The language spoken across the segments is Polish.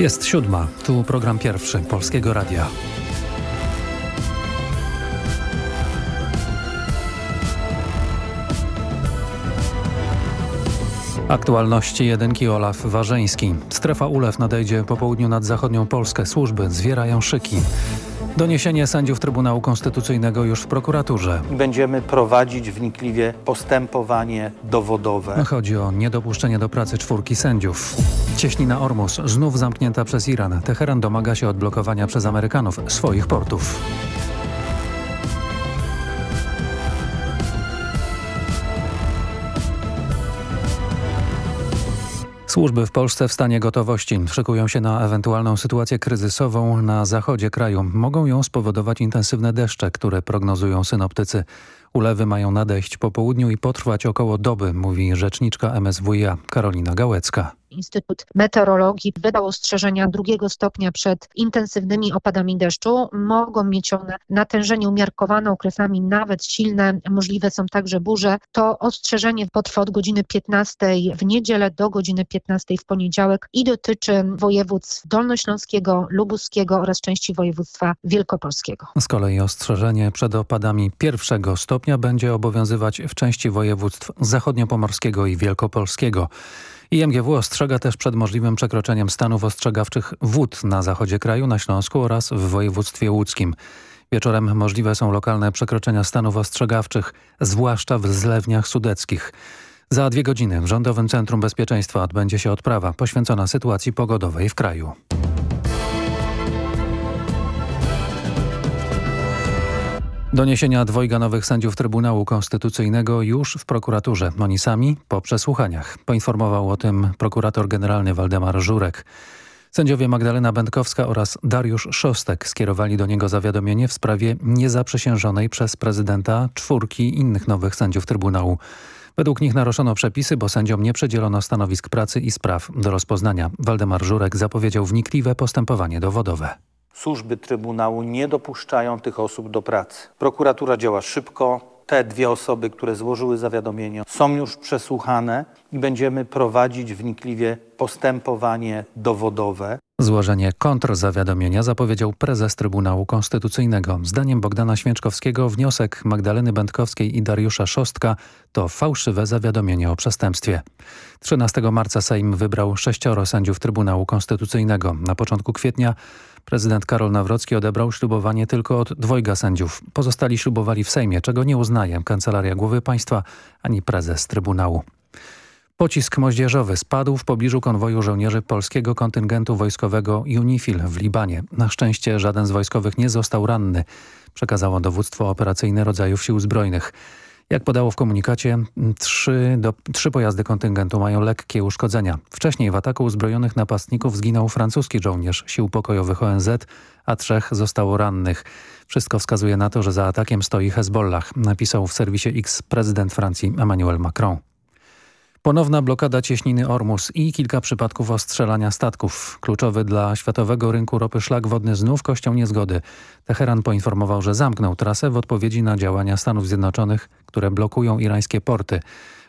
Jest siódma, tu program pierwszy Polskiego Radia. Aktualności jedynki Olaf Warzeński. Strefa ulew nadejdzie po południu nad zachodnią Polskę. Służby zwierają szyki. Doniesienie sędziów Trybunału Konstytucyjnego już w prokuraturze. Będziemy prowadzić wnikliwie postępowanie dowodowe. Chodzi o niedopuszczenie do pracy czwórki sędziów. Cieśnina Ormus znów zamknięta przez Iran. Teheran domaga się odblokowania przez Amerykanów swoich portów. Służby w Polsce w stanie gotowości szykują się na ewentualną sytuację kryzysową na zachodzie kraju. Mogą ją spowodować intensywne deszcze, które prognozują synoptycy. Ulewy mają nadejść po południu i potrwać około doby, mówi rzeczniczka MSWiA Karolina Gałecka. Instytut Meteorologii wydał ostrzeżenia drugiego stopnia przed intensywnymi opadami deszczu. Mogą mieć one natężenie umiarkowane, okresami nawet silne. Możliwe są także burze. To ostrzeżenie potrwa od godziny 15 w niedzielę do godziny 15 w poniedziałek i dotyczy województw dolnośląskiego, lubuskiego oraz części województwa wielkopolskiego. Z kolei ostrzeżenie przed opadami pierwszego stopnia będzie obowiązywać w części województw zachodniopomorskiego i wielkopolskiego. IMGW ostrzega też przed możliwym przekroczeniem stanów ostrzegawczych wód na zachodzie kraju, na Śląsku oraz w województwie łódzkim. Wieczorem możliwe są lokalne przekroczenia stanów ostrzegawczych, zwłaszcza w zlewniach sudeckich. Za dwie godziny w Rządowym Centrum Bezpieczeństwa odbędzie się odprawa poświęcona sytuacji pogodowej w kraju. Doniesienia dwojga nowych sędziów Trybunału Konstytucyjnego już w prokuraturze. Oni sami po przesłuchaniach. Poinformował o tym prokurator generalny Waldemar Żurek. Sędziowie Magdalena Będkowska oraz Dariusz Szostek skierowali do niego zawiadomienie w sprawie niezaprzysiężonej przez prezydenta czwórki innych nowych sędziów Trybunału. Według nich naruszono przepisy, bo sędziom nie przedzielono stanowisk pracy i spraw do rozpoznania. Waldemar Żurek zapowiedział wnikliwe postępowanie dowodowe. Służby Trybunału nie dopuszczają tych osób do pracy. Prokuratura działa szybko. Te dwie osoby, które złożyły zawiadomienie są już przesłuchane i będziemy prowadzić wnikliwie postępowanie dowodowe. Złożenie kontrzawiadomienia zapowiedział prezes Trybunału Konstytucyjnego. Zdaniem Bogdana Święczkowskiego wniosek Magdaleny Będkowskiej i Dariusza Szostka to fałszywe zawiadomienie o przestępstwie. 13 marca Sejm wybrał sześcioro sędziów Trybunału Konstytucyjnego. Na początku kwietnia prezydent Karol Nawrocki odebrał ślubowanie tylko od dwojga sędziów. Pozostali ślubowali w Sejmie, czego nie uznaje Kancelaria Głowy Państwa ani prezes Trybunału. Pocisk moździerzowy spadł w pobliżu konwoju żołnierzy polskiego kontyngentu wojskowego UNIFIL w Libanie. Na szczęście żaden z wojskowych nie został ranny, przekazało dowództwo operacyjne rodzajów sił zbrojnych. Jak podało w komunikacie, trzy, do, trzy pojazdy kontyngentu mają lekkie uszkodzenia. Wcześniej w ataku uzbrojonych napastników zginął francuski żołnierz sił pokojowych ONZ, a trzech zostało rannych. Wszystko wskazuje na to, że za atakiem stoi Hezbollah, napisał w serwisie X prezydent Francji Emmanuel Macron. Ponowna blokada cieśniny Ormus i kilka przypadków ostrzelania statków. Kluczowy dla światowego rynku ropy szlak wodny znów kością niezgody. Teheran poinformował, że zamknął trasę w odpowiedzi na działania Stanów Zjednoczonych, które blokują irańskie porty.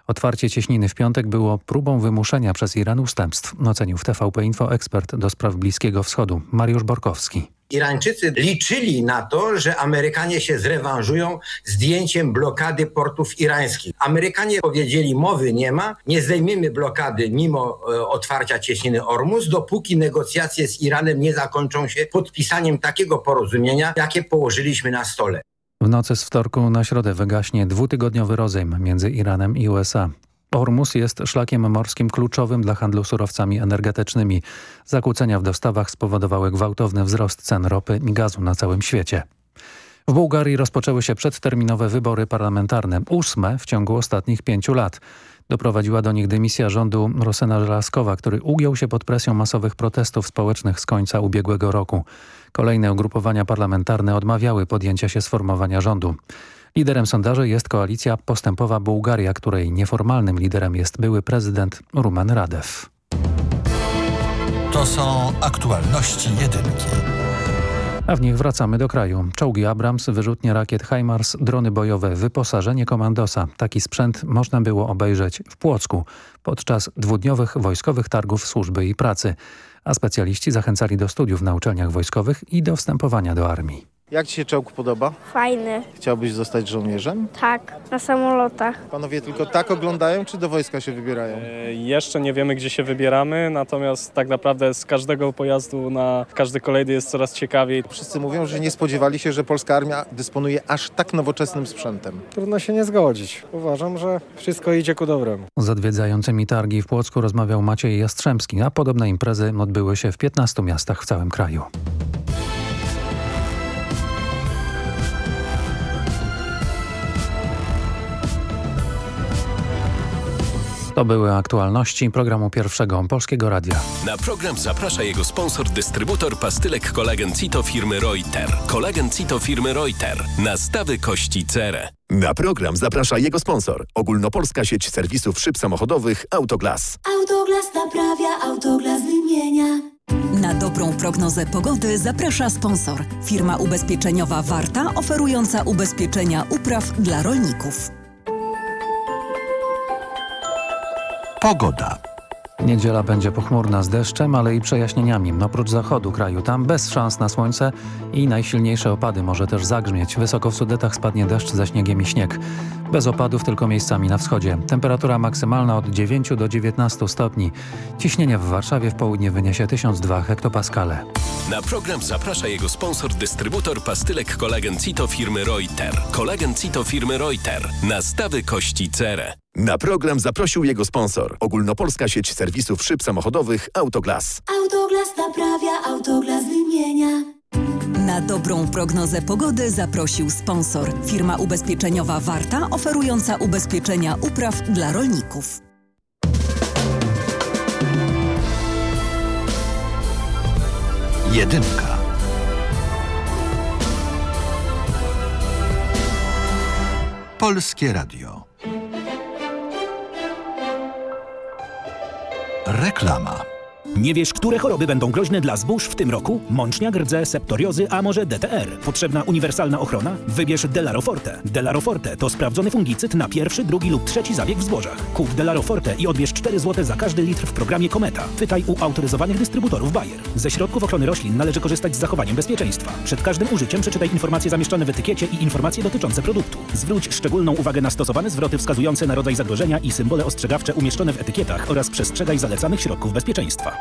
Otwarcie cieśniny w piątek było próbą wymuszenia przez Iran ustępstw, ocenił w TVP Info ekspert do spraw Bliskiego Wschodu Mariusz Borkowski. Irańczycy liczyli na to, że Amerykanie się zrewanżują zdjęciem blokady portów irańskich. Amerykanie powiedzieli, mowy nie ma, nie zdejmiemy blokady mimo e, otwarcia cieśniny Ormus, dopóki negocjacje z Iranem nie zakończą się podpisaniem takiego porozumienia, jakie położyliśmy na stole. W nocy z wtorku na środę wygaśnie dwutygodniowy rozejm między Iranem i USA. Ormus jest szlakiem morskim kluczowym dla handlu surowcami energetycznymi. Zakłócenia w dostawach spowodowały gwałtowny wzrost cen ropy i gazu na całym świecie. W Bułgarii rozpoczęły się przedterminowe wybory parlamentarne, ósme w ciągu ostatnich pięciu lat. Doprowadziła do nich dymisja rządu Rosena Żelazkowa, który ugiął się pod presją masowych protestów społecznych z końca ubiegłego roku. Kolejne ugrupowania parlamentarne odmawiały podjęcia się sformowania rządu. Liderem sondaży jest koalicja Postępowa Bułgaria, której nieformalnym liderem jest były prezydent Rumen Radew. To są aktualności jedynki. A w nich wracamy do kraju. Czołgi Abrams, wyrzutnie rakiet HIMARS, drony bojowe, wyposażenie komandosa. Taki sprzęt można było obejrzeć w Płocku podczas dwudniowych wojskowych targów służby i pracy. A specjaliści zachęcali do studiów na uczelniach wojskowych i do wstępowania do armii. Jak Ci się czołg podoba? Fajny, Chciałbyś zostać żołnierzem? tak, na samolotach. Panowie tylko tak oglądają, czy do wojska się wybierają? E, Jeszcze nie wiemy, gdzie się wybieramy, natomiast tak naprawdę z każdego pojazdu na każdy kolejny jest coraz ciekawiej. Wszyscy mówią, że nie spodziewali się, że polska armia dysponuje aż tak nowoczesnym sprzętem. Trudno się nie zgodzić. Uważam, że wszystko idzie ku dobremu. Z odwiedzającymi targi w Płocku rozmawiał Maciej Jastrzębski, a podobne imprezy odbyły się w 15 miastach w całym kraju. To były aktualności programu pierwszego Polskiego Radia. Na program zaprasza jego sponsor, dystrybutor pastylek kolagen Cito firmy Reuter. Kolagen Cito firmy Reuter. Nastawy kości cerę. Na program zaprasza jego sponsor. Ogólnopolska sieć serwisów szyb samochodowych Autoglas. Autoglas naprawia, Autoglas wymienia. Na dobrą prognozę pogody zaprasza sponsor. Firma ubezpieczeniowa Warta, oferująca ubezpieczenia upraw dla rolników. Pogoda. Niedziela będzie pochmurna z deszczem, ale i przejaśnieniami. Oprócz zachodu kraju, tam bez szans na słońce i najsilniejsze opady może też zagrzmieć. Wysoko w Sudetach spadnie deszcz ze śniegiem i śnieg. Bez opadów tylko miejscami na wschodzie. Temperatura maksymalna od 9 do 19 stopni. Ciśnienie w Warszawie w południe wyniesie 1002 hektopaskale. Na program zaprasza jego sponsor, dystrybutor pastylek kolagen Cito firmy Reuter. Kolagen Cito firmy Reuter. Nastawy kości cerę. Na program zaprosił jego sponsor. Ogólnopolska sieć serwisów szyb samochodowych Autoglas. Autoglas naprawia, Autoglas wymienia. Na dobrą prognozę pogody zaprosił sponsor. Firma ubezpieczeniowa Warta, oferująca ubezpieczenia upraw dla rolników. Jedynka. Polskie Radio. Reklama. Nie wiesz, które choroby będą groźne dla zbóż w tym roku? Mącznia, rdze, septoriozy, a może DTR? Potrzebna uniwersalna ochrona? Wybierz Delaroforte. Delaroforte to sprawdzony fungicyd na pierwszy, drugi lub trzeci zabieg w zbożach. Kup Delaroforte i odbierz 4 zł za każdy litr w programie Kometa. Pytaj u autoryzowanych dystrybutorów Bayer. Ze środków ochrony roślin należy korzystać z zachowaniem bezpieczeństwa. Przed każdym użyciem przeczytaj informacje zamieszczone w etykiecie i informacje dotyczące produktu. Zwróć szczególną uwagę na stosowane zwroty wskazujące na rodzaj zagrożenia i symbole ostrzegawcze umieszczone w etykietach oraz przestrzegaj zalecanych środków bezpieczeństwa.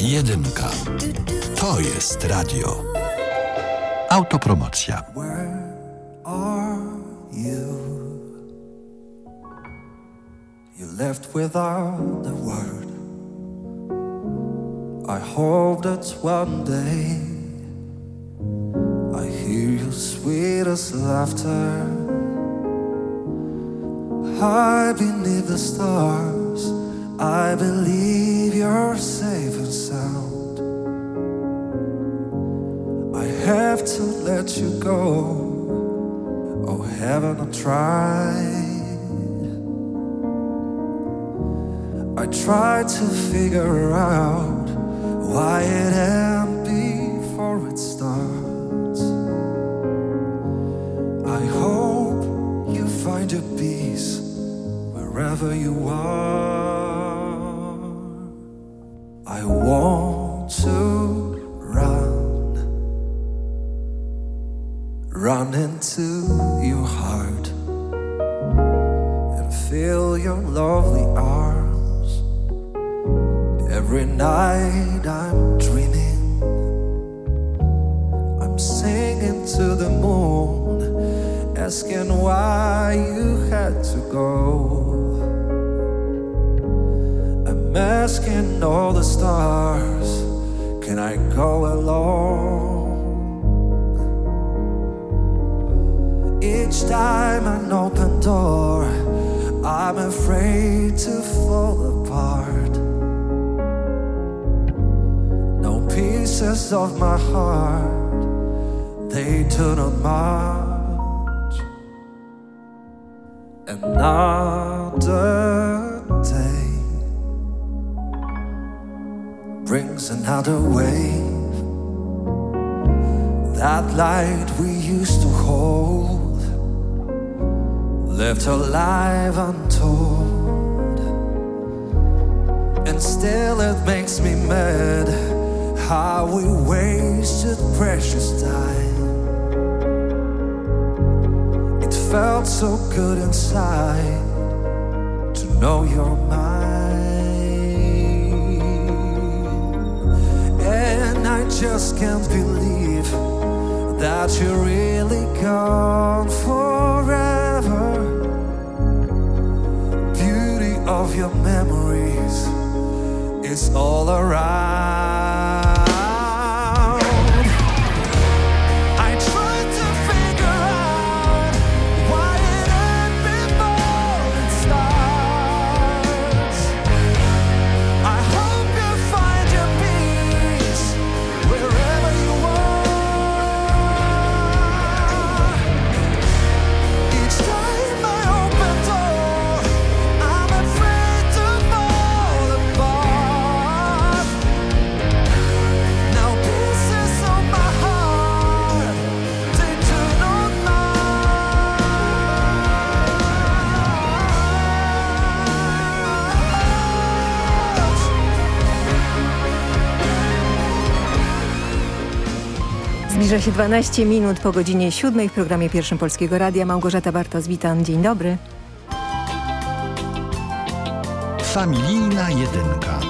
Jedynka. To jest radio. Autopromocja. You left without a word. I hope that one day I hear your sweetest laughter. High beneath the stars, I believe you're safe and sound. I have to let you go. Oh, haven't I tried? I tried to figure out why it ends before it starts. I hope you find your peace wherever you are. I want to run, run into your heart and feel your lovely arms. Every night I'm dreaming, I'm singing to the moon, asking why you had to go. I'm asking all door, I'm afraid to fall apart. No pieces of my heart, they do not march. Another day brings another wave. That light we used to hold, left alive untold. And still it makes me mad how we wasted precious time. It felt so good inside to know you're mine. And I just can't believe that you're really gone forever. Memories is all around. Się 12 minut po godzinie 7 w programie pierwszym Polskiego Radia. Małgorzata Bartos, witam. Dzień dobry. Familijna jedynka.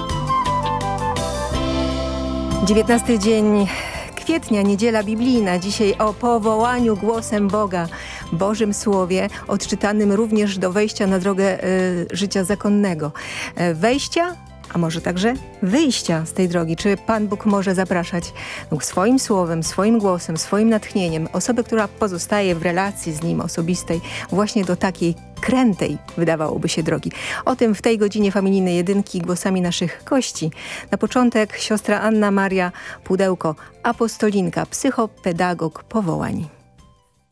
19 dzień kwietnia, niedziela biblijna. Dzisiaj o powołaniu głosem Boga, Bożym Słowie, odczytanym również do wejścia na drogę e, życia zakonnego. E, wejścia a może także wyjścia z tej drogi. Czy Pan Bóg może zapraszać swoim słowem, swoim głosem, swoim natchnieniem osobę, która pozostaje w relacji z Nim osobistej właśnie do takiej krętej, wydawałoby się, drogi. O tym w tej godzinie familijnej jedynki głosami naszych gości. Na początek siostra Anna Maria Pudełko, apostolinka, psychopedagog powołań.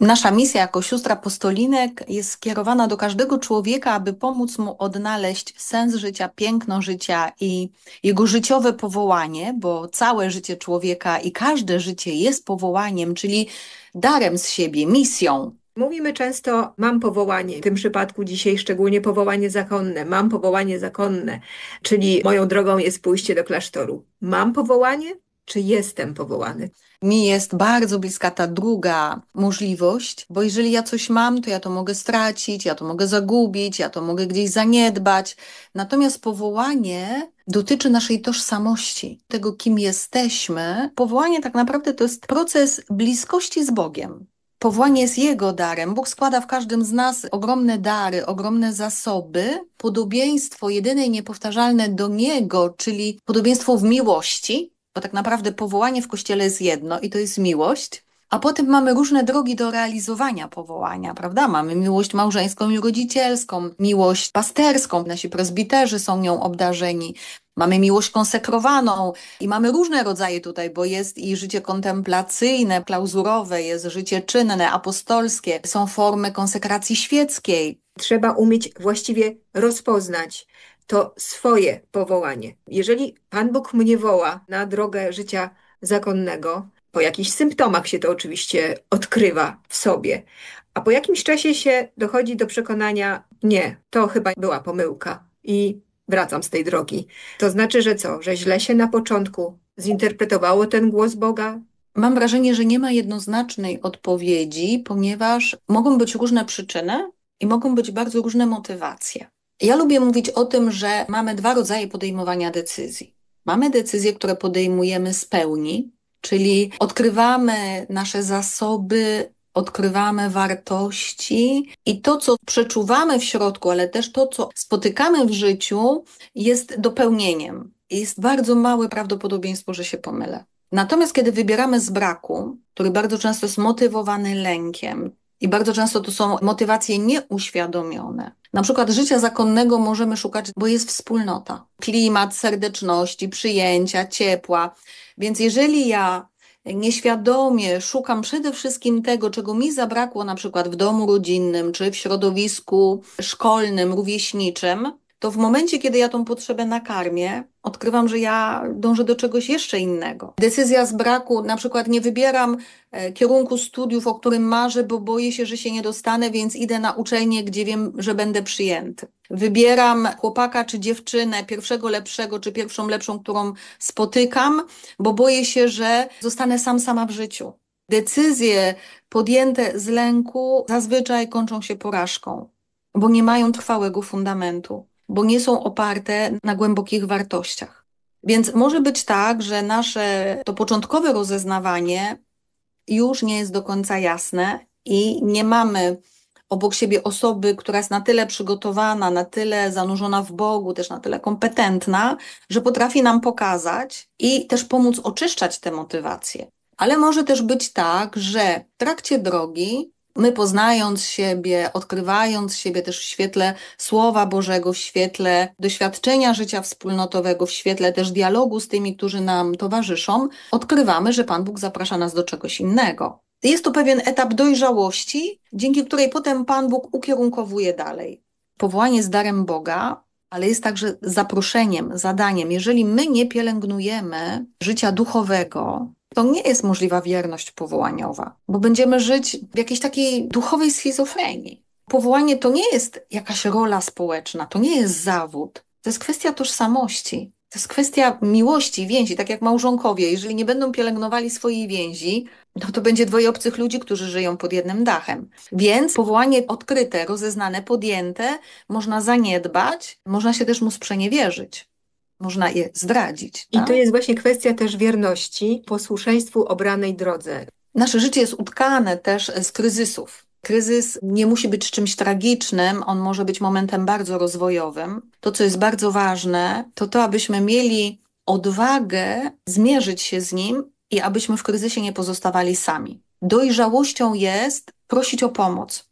Nasza misja jako sióstr apostolinek jest skierowana do każdego człowieka, aby pomóc mu odnaleźć sens życia, piękno życia i jego życiowe powołanie, bo całe życie człowieka i każde życie jest powołaniem, czyli darem z siebie, misją. Mówimy często, mam powołanie, w tym przypadku dzisiaj szczególnie powołanie zakonne, mam powołanie zakonne, czyli moją drogą jest pójście do klasztoru. Mam powołanie, czy jestem powołany? Mi jest bardzo bliska ta druga możliwość, bo jeżeli ja coś mam, to ja to mogę stracić, ja to mogę zagubić, ja to mogę gdzieś zaniedbać. Natomiast powołanie dotyczy naszej tożsamości, tego kim jesteśmy. Powołanie tak naprawdę to jest proces bliskości z Bogiem. Powołanie jest Jego darem. Bóg składa w każdym z nas ogromne dary, ogromne zasoby. Podobieństwo jedyne i niepowtarzalne do Niego, czyli podobieństwo w miłości, bo tak naprawdę powołanie w Kościele jest jedno i to jest miłość. A potem mamy różne drogi do realizowania powołania, prawda? Mamy miłość małżeńską i rodzicielską, miłość pasterską, nasi prezbiterzy są nią obdarzeni. Mamy miłość konsekrowaną i mamy różne rodzaje tutaj, bo jest i życie kontemplacyjne, klauzurowe, jest życie czynne, apostolskie, są formy konsekracji świeckiej. Trzeba umieć właściwie rozpoznać to swoje powołanie. Jeżeli Pan Bóg mnie woła na drogę życia zakonnego, po jakichś symptomach się to oczywiście odkrywa w sobie, a po jakimś czasie się dochodzi do przekonania, nie, to chyba była pomyłka i wracam z tej drogi. To znaczy, że co? Że źle się na początku zinterpretowało ten głos Boga? Mam wrażenie, że nie ma jednoznacznej odpowiedzi, ponieważ mogą być różne przyczyny i mogą być bardzo różne motywacje. Ja lubię mówić o tym, że mamy dwa rodzaje podejmowania decyzji. Mamy decyzje, które podejmujemy z pełni, czyli odkrywamy nasze zasoby, odkrywamy wartości i to, co przeczuwamy w środku, ale też to, co spotykamy w życiu, jest dopełnieniem. Jest bardzo małe prawdopodobieństwo, że się pomylę. Natomiast kiedy wybieramy z braku, który bardzo często jest motywowany lękiem, I bardzo często to są motywacje nieuświadomione. Na przykład życia zakonnego możemy szukać, bo jest wspólnota, klimat serdeczności, przyjęcia, ciepła. Więc jeżeli ja nieświadomie szukam przede wszystkim tego, czego mi zabrakło na przykład w domu rodzinnym czy w środowisku szkolnym, rówieśniczym, to w momencie, kiedy ja tą potrzebę nakarmię, odkrywam, że ja dążę do czegoś jeszcze innego. Decyzja z braku, na przykład nie wybieram e, kierunku studiów, o którym marzę, bo boję się, że się nie dostanę, więc idę na uczelnię, gdzie wiem, że będę przyjęty. Wybieram chłopaka czy dziewczynę, pierwszego lepszego, czy pierwszą lepszą, którą spotykam, bo boję się, że zostanę sam sama w życiu. Decyzje podjęte z lęku zazwyczaj kończą się porażką, bo nie mają trwałego fundamentu bo nie są oparte na głębokich wartościach. Więc może być tak, że nasze to początkowe rozeznawanie już nie jest do końca jasne i nie mamy obok siebie osoby, która jest na tyle przygotowana, na tyle zanurzona w Bogu, też na tyle kompetentna, że potrafi nam pokazać i też pomóc oczyszczać te motywacje. Ale może też być tak, że w trakcie drogi My poznając siebie, odkrywając siebie też w świetle Słowa Bożego, w świetle doświadczenia życia wspólnotowego, w świetle też dialogu z tymi, którzy nam towarzyszą, odkrywamy, że Pan Bóg zaprasza nas do czegoś innego. Jest to pewien etap dojrzałości, dzięki której potem Pan Bóg ukierunkowuje dalej. Powołanie jest darem Boga, ale jest także zaproszeniem, zadaniem. Jeżeli my nie pielęgnujemy życia duchowego, to nie jest możliwa wierność powołaniowa, bo będziemy żyć w jakiejś takiej duchowej schizofrenii. Powołanie to nie jest jakaś rola społeczna, to nie jest zawód, to jest kwestia tożsamości. To jest kwestia miłości, więzi, tak jak małżonkowie. Jeżeli nie będą pielęgnowali swojej więzi, no to będzie dwoje obcych ludzi, którzy żyją pod jednym dachem. Więc powołanie odkryte, rozeznane, podjęte można zaniedbać, można się też mu sprzeniewierzyć można je zdradzić. I tak? to jest właśnie kwestia też wierności, posłuszeństwu obranej drodze. Nasze życie jest utkane też z kryzysów. Kryzys nie musi być czymś tragicznym, on może być momentem bardzo rozwojowym. To, co jest bardzo ważne, to to, abyśmy mieli odwagę zmierzyć się z nim i abyśmy w kryzysie nie pozostawali sami. Dojrzałością jest prosić o pomoc,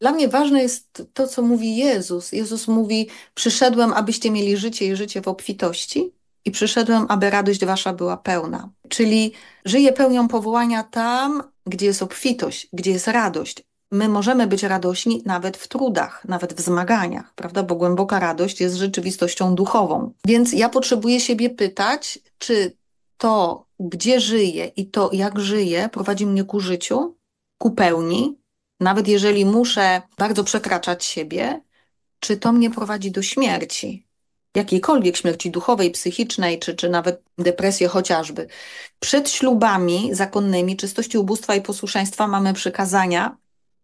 dla mnie ważne jest to, co mówi Jezus. Jezus mówi: Przyszedłem, abyście mieli życie i życie w obfitości, i przyszedłem, aby radość wasza była pełna. Czyli żyję pełnią powołania tam, gdzie jest obfitość, gdzie jest radość. My możemy być radośni nawet w trudach, nawet w zmaganiach, prawda? Bo głęboka radość jest rzeczywistością duchową. Więc ja potrzebuję siebie pytać, czy to, gdzie żyję i to, jak żyję, prowadzi mnie ku życiu, ku pełni, nawet jeżeli muszę bardzo przekraczać siebie, czy to mnie prowadzi do śmierci? Jakiejkolwiek śmierci duchowej, psychicznej, czy, czy nawet depresji chociażby. Przed ślubami zakonnymi czystości ubóstwa i posłuszeństwa mamy przykazania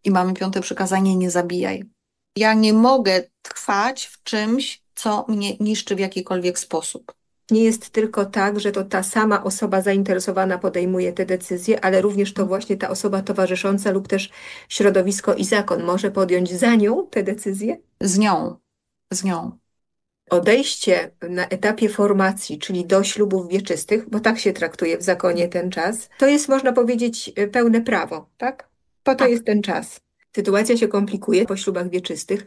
i mamy piąte przykazanie nie zabijaj. Ja nie mogę trwać w czymś, co mnie niszczy w jakikolwiek sposób nie jest tylko tak, że to ta sama osoba zainteresowana podejmuje te decyzje, ale również to właśnie ta osoba towarzysząca lub też środowisko i zakon może podjąć za nią te decyzje? Z nią, z nią. Odejście na etapie formacji, czyli do ślubów wieczystych, bo tak się traktuje w zakonie ten czas, to jest, można powiedzieć, pełne prawo, tak? Po to tak. jest ten czas. Sytuacja się komplikuje po ślubach wieczystych.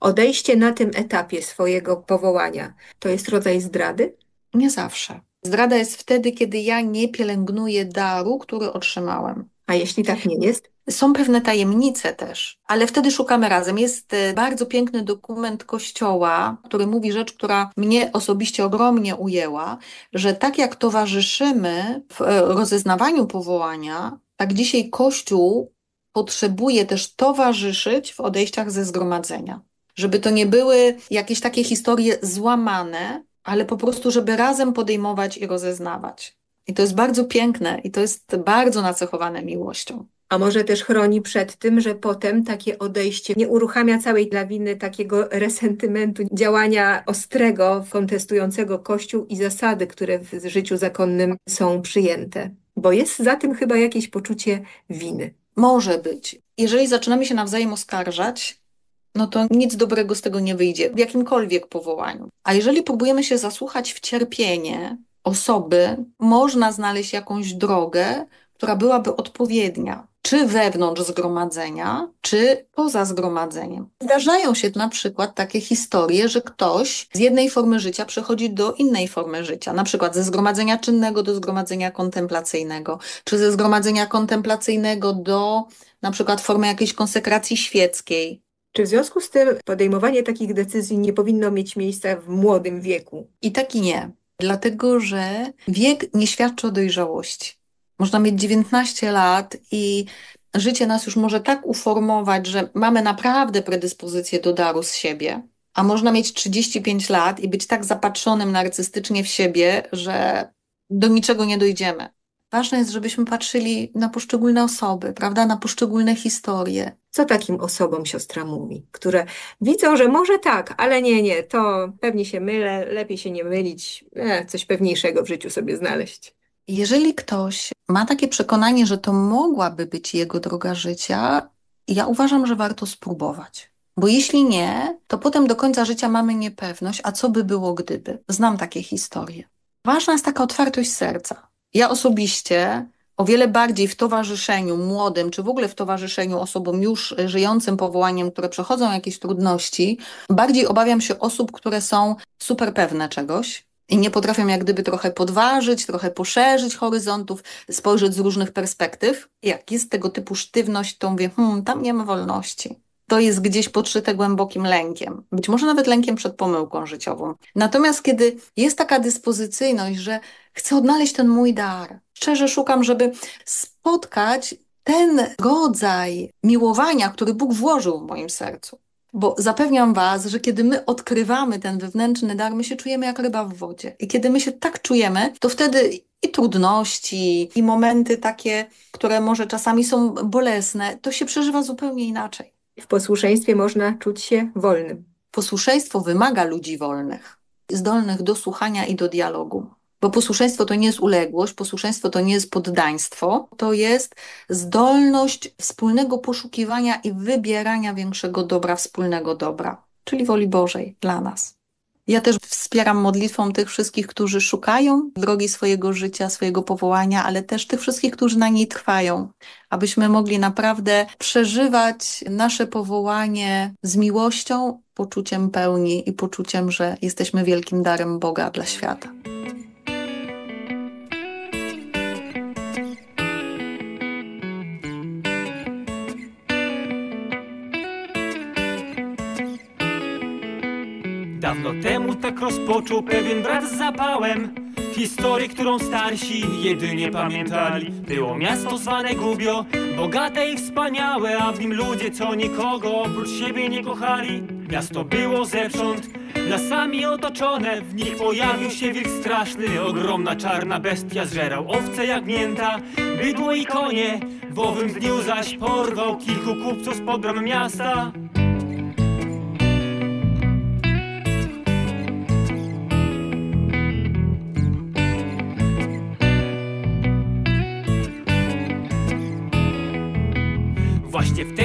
Odejście na tym etapie swojego powołania to jest rodzaj zdrady? Nie zawsze. Zdrada jest wtedy, kiedy ja nie pielęgnuję daru, który otrzymałem. A jeśli tak nie jest? Są pewne tajemnice też, ale wtedy szukamy razem. Jest e, bardzo piękny dokument Kościoła, który mówi rzecz, która mnie osobiście ogromnie ujęła, że tak jak towarzyszymy w e, rozeznawaniu powołania, tak dzisiaj Kościół potrzebuje też towarzyszyć w odejściach ze zgromadzenia. Żeby to nie były jakieś takie historie złamane, ale po prostu, żeby razem podejmować i rozeznawać. I to jest bardzo piękne i to jest bardzo nacechowane miłością. A może też chroni przed tym, że potem takie odejście nie uruchamia całej lawiny takiego resentymentu, działania ostrego, kontestującego Kościół i zasady, które w życiu zakonnym są przyjęte. Bo jest za tym chyba jakieś poczucie winy. Może być. Jeżeli zaczynamy się nawzajem oskarżać, no to nic dobrego z tego nie wyjdzie w jakimkolwiek powołaniu. A jeżeli próbujemy się zasłuchać w cierpienie osoby, można znaleźć jakąś drogę, która byłaby odpowiednia. czy wewnątrz zgromadzenia, czy poza zgromadzeniem. Zdarzają się na przykład takie historie, że ktoś z jednej formy życia przechodzi do innej formy życia, na przykład ze zgromadzenia czynnego do zgromadzenia kontemplacyjnego, czy ze zgromadzenia kontemplacyjnego do na przykład formy jakiejś konsekracji świeckiej. Czy w związku z tym podejmowanie takich decyzji nie powinno mieć miejsca w młodym wieku? I tak i nie, dlatego że wiek nie świadczy o dojrzałości. Można mieć 19 lat i życie nas już może tak uformować, że mamy naprawdę predyspozycję do daru z siebie, a można mieć 35 lat i być tak zapatrzonym narcystycznie w siebie, że do niczego nie dojdziemy. Ważne jest, żebyśmy patrzyli na poszczególne osoby, prawda, na poszczególne historie. Co takim osobom siostra mówi, które widzą, że może tak, ale nie, nie, to pewnie się mylę, lepiej się nie mylić, e, coś pewniejszego w życiu sobie znaleźć. Jeżeli ktoś ma takie przekonanie, że to mogłaby być jego droga życia, ja uważam, że warto spróbować. Bo jeśli nie, to potem do końca życia mamy niepewność, a co by było gdyby? Znam takie historie. Ważna jest taka otwartość serca. Ja osobiście o wiele bardziej w towarzyszeniu młodym, czy w ogóle w towarzyszeniu osobom już żyjącym powołaniem, które przechodzą jakieś trudności, bardziej obawiam się osób, które są super pewne czegoś, i nie potrafią jak gdyby trochę podważyć, trochę poszerzyć horyzontów, spojrzeć z różnych perspektyw. Jak jest tego typu sztywność, to mówię, hmm, tam nie ma wolności. To jest gdzieś podszyte głębokim lękiem, być może nawet lękiem przed pomyłką życiową. Natomiast kiedy jest taka dyspozycyjność, że chcę odnaleźć ten mój dar, szczerze szukam, żeby spotkać ten rodzaj miłowania, który Bóg włożył w moim sercu. Bo zapewniam Was, że kiedy my odkrywamy ten wewnętrzny dar, my się czujemy jak ryba w wodzie. I kiedy my się tak czujemy, to wtedy i trudności, i momenty takie, które może czasami są bolesne, to się przeżywa zupełnie inaczej. W posłuszeństwie można czuć się wolnym. Posłuszeństwo wymaga ludzi wolnych, zdolnych do słuchania i do dialogu. Bo posłuszeństwo to nie jest uległość, posłuszeństwo to nie jest poddaństwo, to jest zdolność wspólnego poszukiwania i wybierania większego dobra, wspólnego dobra, czyli woli Bożej dla nas. Ja też wspieram modlitwą tych wszystkich, którzy szukają drogi swojego życia, swojego powołania, ale też tych wszystkich, którzy na niej trwają, abyśmy mogli naprawdę przeżywać nasze powołanie z miłością, poczuciem pełni i poczuciem, że jesteśmy wielkim darem Boga dla świata. Dawno temu tak rozpoczął pewien brat z zapałem. Historię, którą starsi jedynie pamiętali. Było miasto zwane Gubio, bogate i wspaniałe A w nim ludzie, co nikogo oprócz siebie nie kochali. Miasto było zewsząd, lasami otoczone. W nich pojawił się wilk straszny Ogromna czarna bestia zżerał owce jak mięta Bydło i konie, w owym dniu zaś porwał Kilku kupców spod bram miasta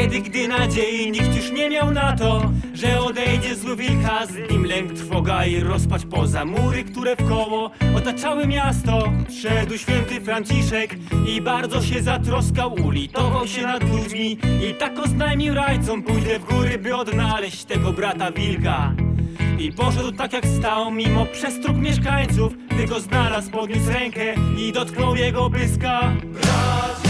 wtedy, gdy nadziei nikt już nie miał na to Że odejdzie zły wilka, z nim lęk, trwoga i rozpacz Poza mury, które w koło otaczały miasto. Szedł święty Franciszek i bardzo się zatroskał Ulitował się nad ludźmi. I tak oznajmił rajcom Pójdę w góry, by odnaleźć tego brata wilka. I poszedł tak jak stał, mimo przestróg mieszkańców Gdy go znalazł, podniósł rękę i dotknął jego pyska. Bracie!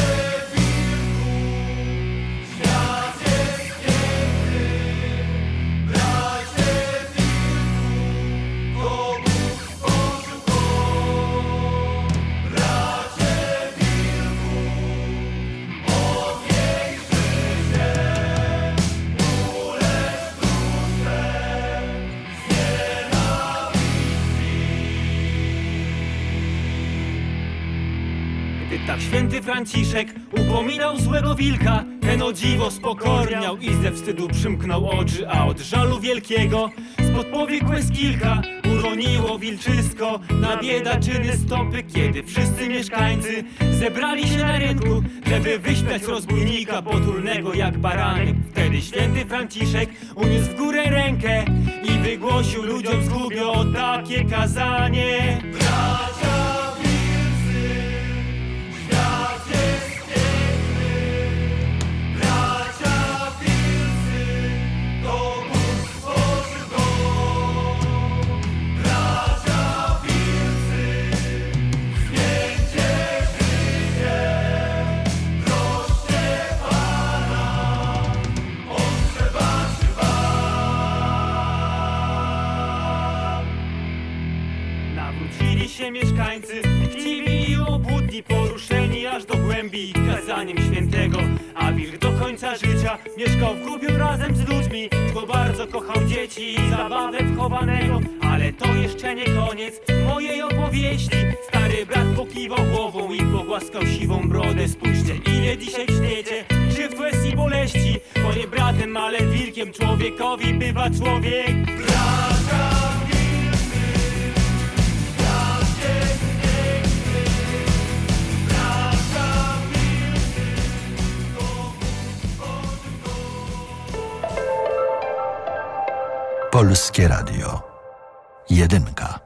Tak święty Franciszek upominał złego wilka. Ten o dziwo spokorniał i ze wstydu przymknął oczy A od żalu wielkiego spod powiek łez kilka. Uroniło wilczysko na biedaczyny stopy. Kiedy wszyscy mieszkańcy zebrali się na rynku Żeby wyśmiać rozbójnika potulnego jak baranek. Wtedy święty Franciszek uniósł w górę rękę I wygłosił ludziom zgubio takie kazanie. Bracia! Się mieszkańcy Chciwi i obłudni, poruszeni aż do głębi Kazaniem świętego A wilk do końca życia mieszkał w grubie razem z ludźmi Bo bardzo kochał dzieci i zabawę wchowanego. Ale to jeszcze nie koniec mojej opowieści. Stary brat pokiwał głową i pogłaskał siwą brodę. Spójrzcie ile dzisiaj w świecie krzywd, łez i boleści. Bo nie bratem, ale wilkiem człowiekowi bywa człowiek Polskie Radio. Jedynka.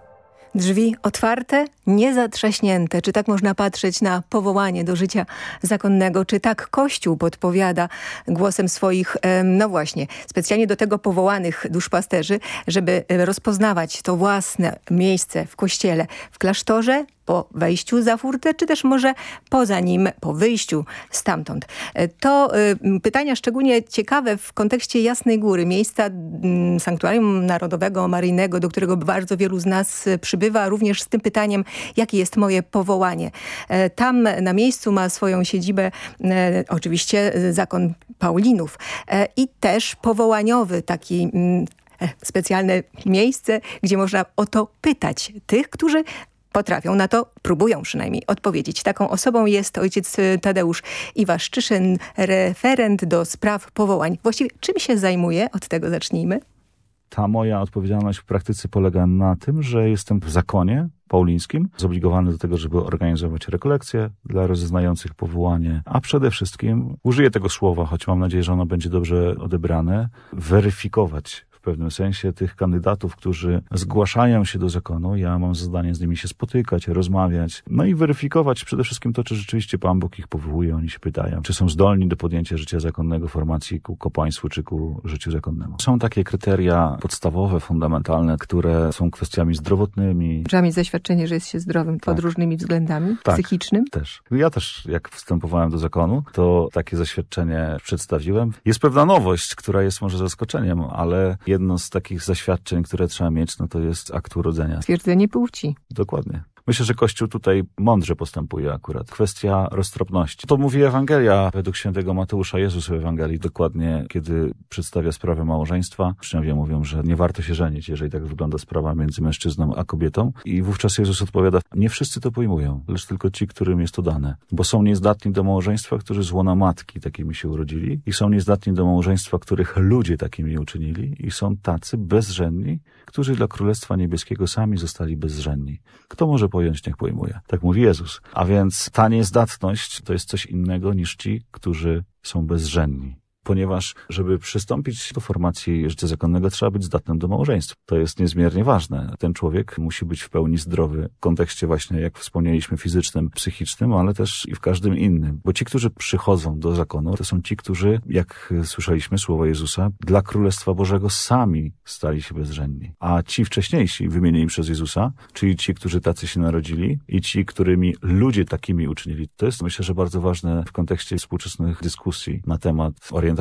Drzwi otwarte, niezatrzaśnięte. Czy tak można patrzeć na powołanie do życia zakonnego? Czy tak Kościół podpowiada głosem swoich, no właśnie, specjalnie do tego powołanych duszpasterzy, żeby rozpoznawać to własne miejsce w kościele, w klasztorze, po wejściu za furtę, czy też może poza nim, po wyjściu stamtąd. E, To y, pytania szczególnie ciekawe w kontekście Jasnej Góry, miejsca mm, Sanktuarium Narodowego Maryjnego, do którego bardzo wielu z nas y, przybywa, również z tym pytaniem, jakie jest moje powołanie. E, Tam na miejscu ma swoją siedzibę e, oczywiście y, zakon Paulinów i też powołaniowy taki mm, specjalne miejsce, gdzie można o to pytać tych, którzy potrafią na to, próbują przynajmniej odpowiedzieć. Taką osobą jest ojciec Tadeusz Iwaszczyszyn, referent do spraw powołań. Właściwie czym się zajmuje? Od tego zacznijmy. Ta moja odpowiedzialność w praktyce polega na tym, że jestem w zakonie paulińskim, zobligowany do tego, żeby organizować rekolekcje dla rozeznających powołanie, a przede wszystkim, użyję tego słowa, choć mam nadzieję, że ono będzie dobrze odebrane, weryfikować pewnym sensie tych kandydatów, którzy zgłaszają się do zakonu. Ja mam zadanie z nimi się spotykać, rozmawiać, no i weryfikować przede wszystkim to, czy rzeczywiście Pan Bóg ich powołuje. Oni się pytają, czy są zdolni do podjęcia życia zakonnego, formacji ku kopłaństwu, czy ku życiu zakonnemu. Są takie kryteria podstawowe, fundamentalne, które są kwestiami zdrowotnymi. Trzeba mieć zaświadczenie, że jest się zdrowym pod różnymi względami, Tak. psychicznym. Też. Ja też, jak wstępowałem do zakonu, to takie zaświadczenie przedstawiłem. Jest pewna nowość, która jest może zaskoczeniem, ale jedno z takich zaświadczeń, które trzeba mieć, no to jest akt urodzenia. Stwierdzenie płci. Dokładnie. Myślę, że Kościół tutaj mądrze postępuje akurat. Kwestia roztropności. To mówi Ewangelia według świętego Mateusza. Jezus w Ewangelii dokładnie, kiedy przedstawia sprawę małżeństwa. Uczniowie mówią, że nie warto się żenić, jeżeli tak wygląda sprawa między mężczyzną a kobietą. I wówczas Jezus odpowiada, nie wszyscy to pojmują, lecz tylko ci, którym jest to dane. Bo są niezdatni do małżeństwa, którzy z łona matki takimi się urodzili i są niezdatni do małżeństwa, których ludzie takimi uczynili i są tacy bezżenni, którzy dla Królestwa Niebieskiego sami zostali bezżenni. Kto może pojąć, niech pojmuje. Tak mówi Jezus. A więc ta niezdatność to jest coś innego niż ci, którzy są bezżenni. Ponieważ, żeby przystąpić do formacji życia zakonnego, trzeba być zdatnym do małżeństwa. To jest niezmiernie ważne. Ten człowiek musi być w pełni zdrowy w kontekście właśnie, jak wspomnieliśmy, fizycznym, psychicznym, ale też i w każdym innym. Bo ci, którzy przychodzą do zakonu, to są ci, którzy, jak słyszeliśmy słowa Jezusa, dla Królestwa Bożego sami stali się bezżenni. A ci wcześniejsi, wymienieni przez Jezusa, czyli ci, którzy tacy się narodzili i ci, którymi ludzie takimi uczynili, to jest myślę, że bardzo ważne w kontekście współczesnych dyskusji na temat orientacji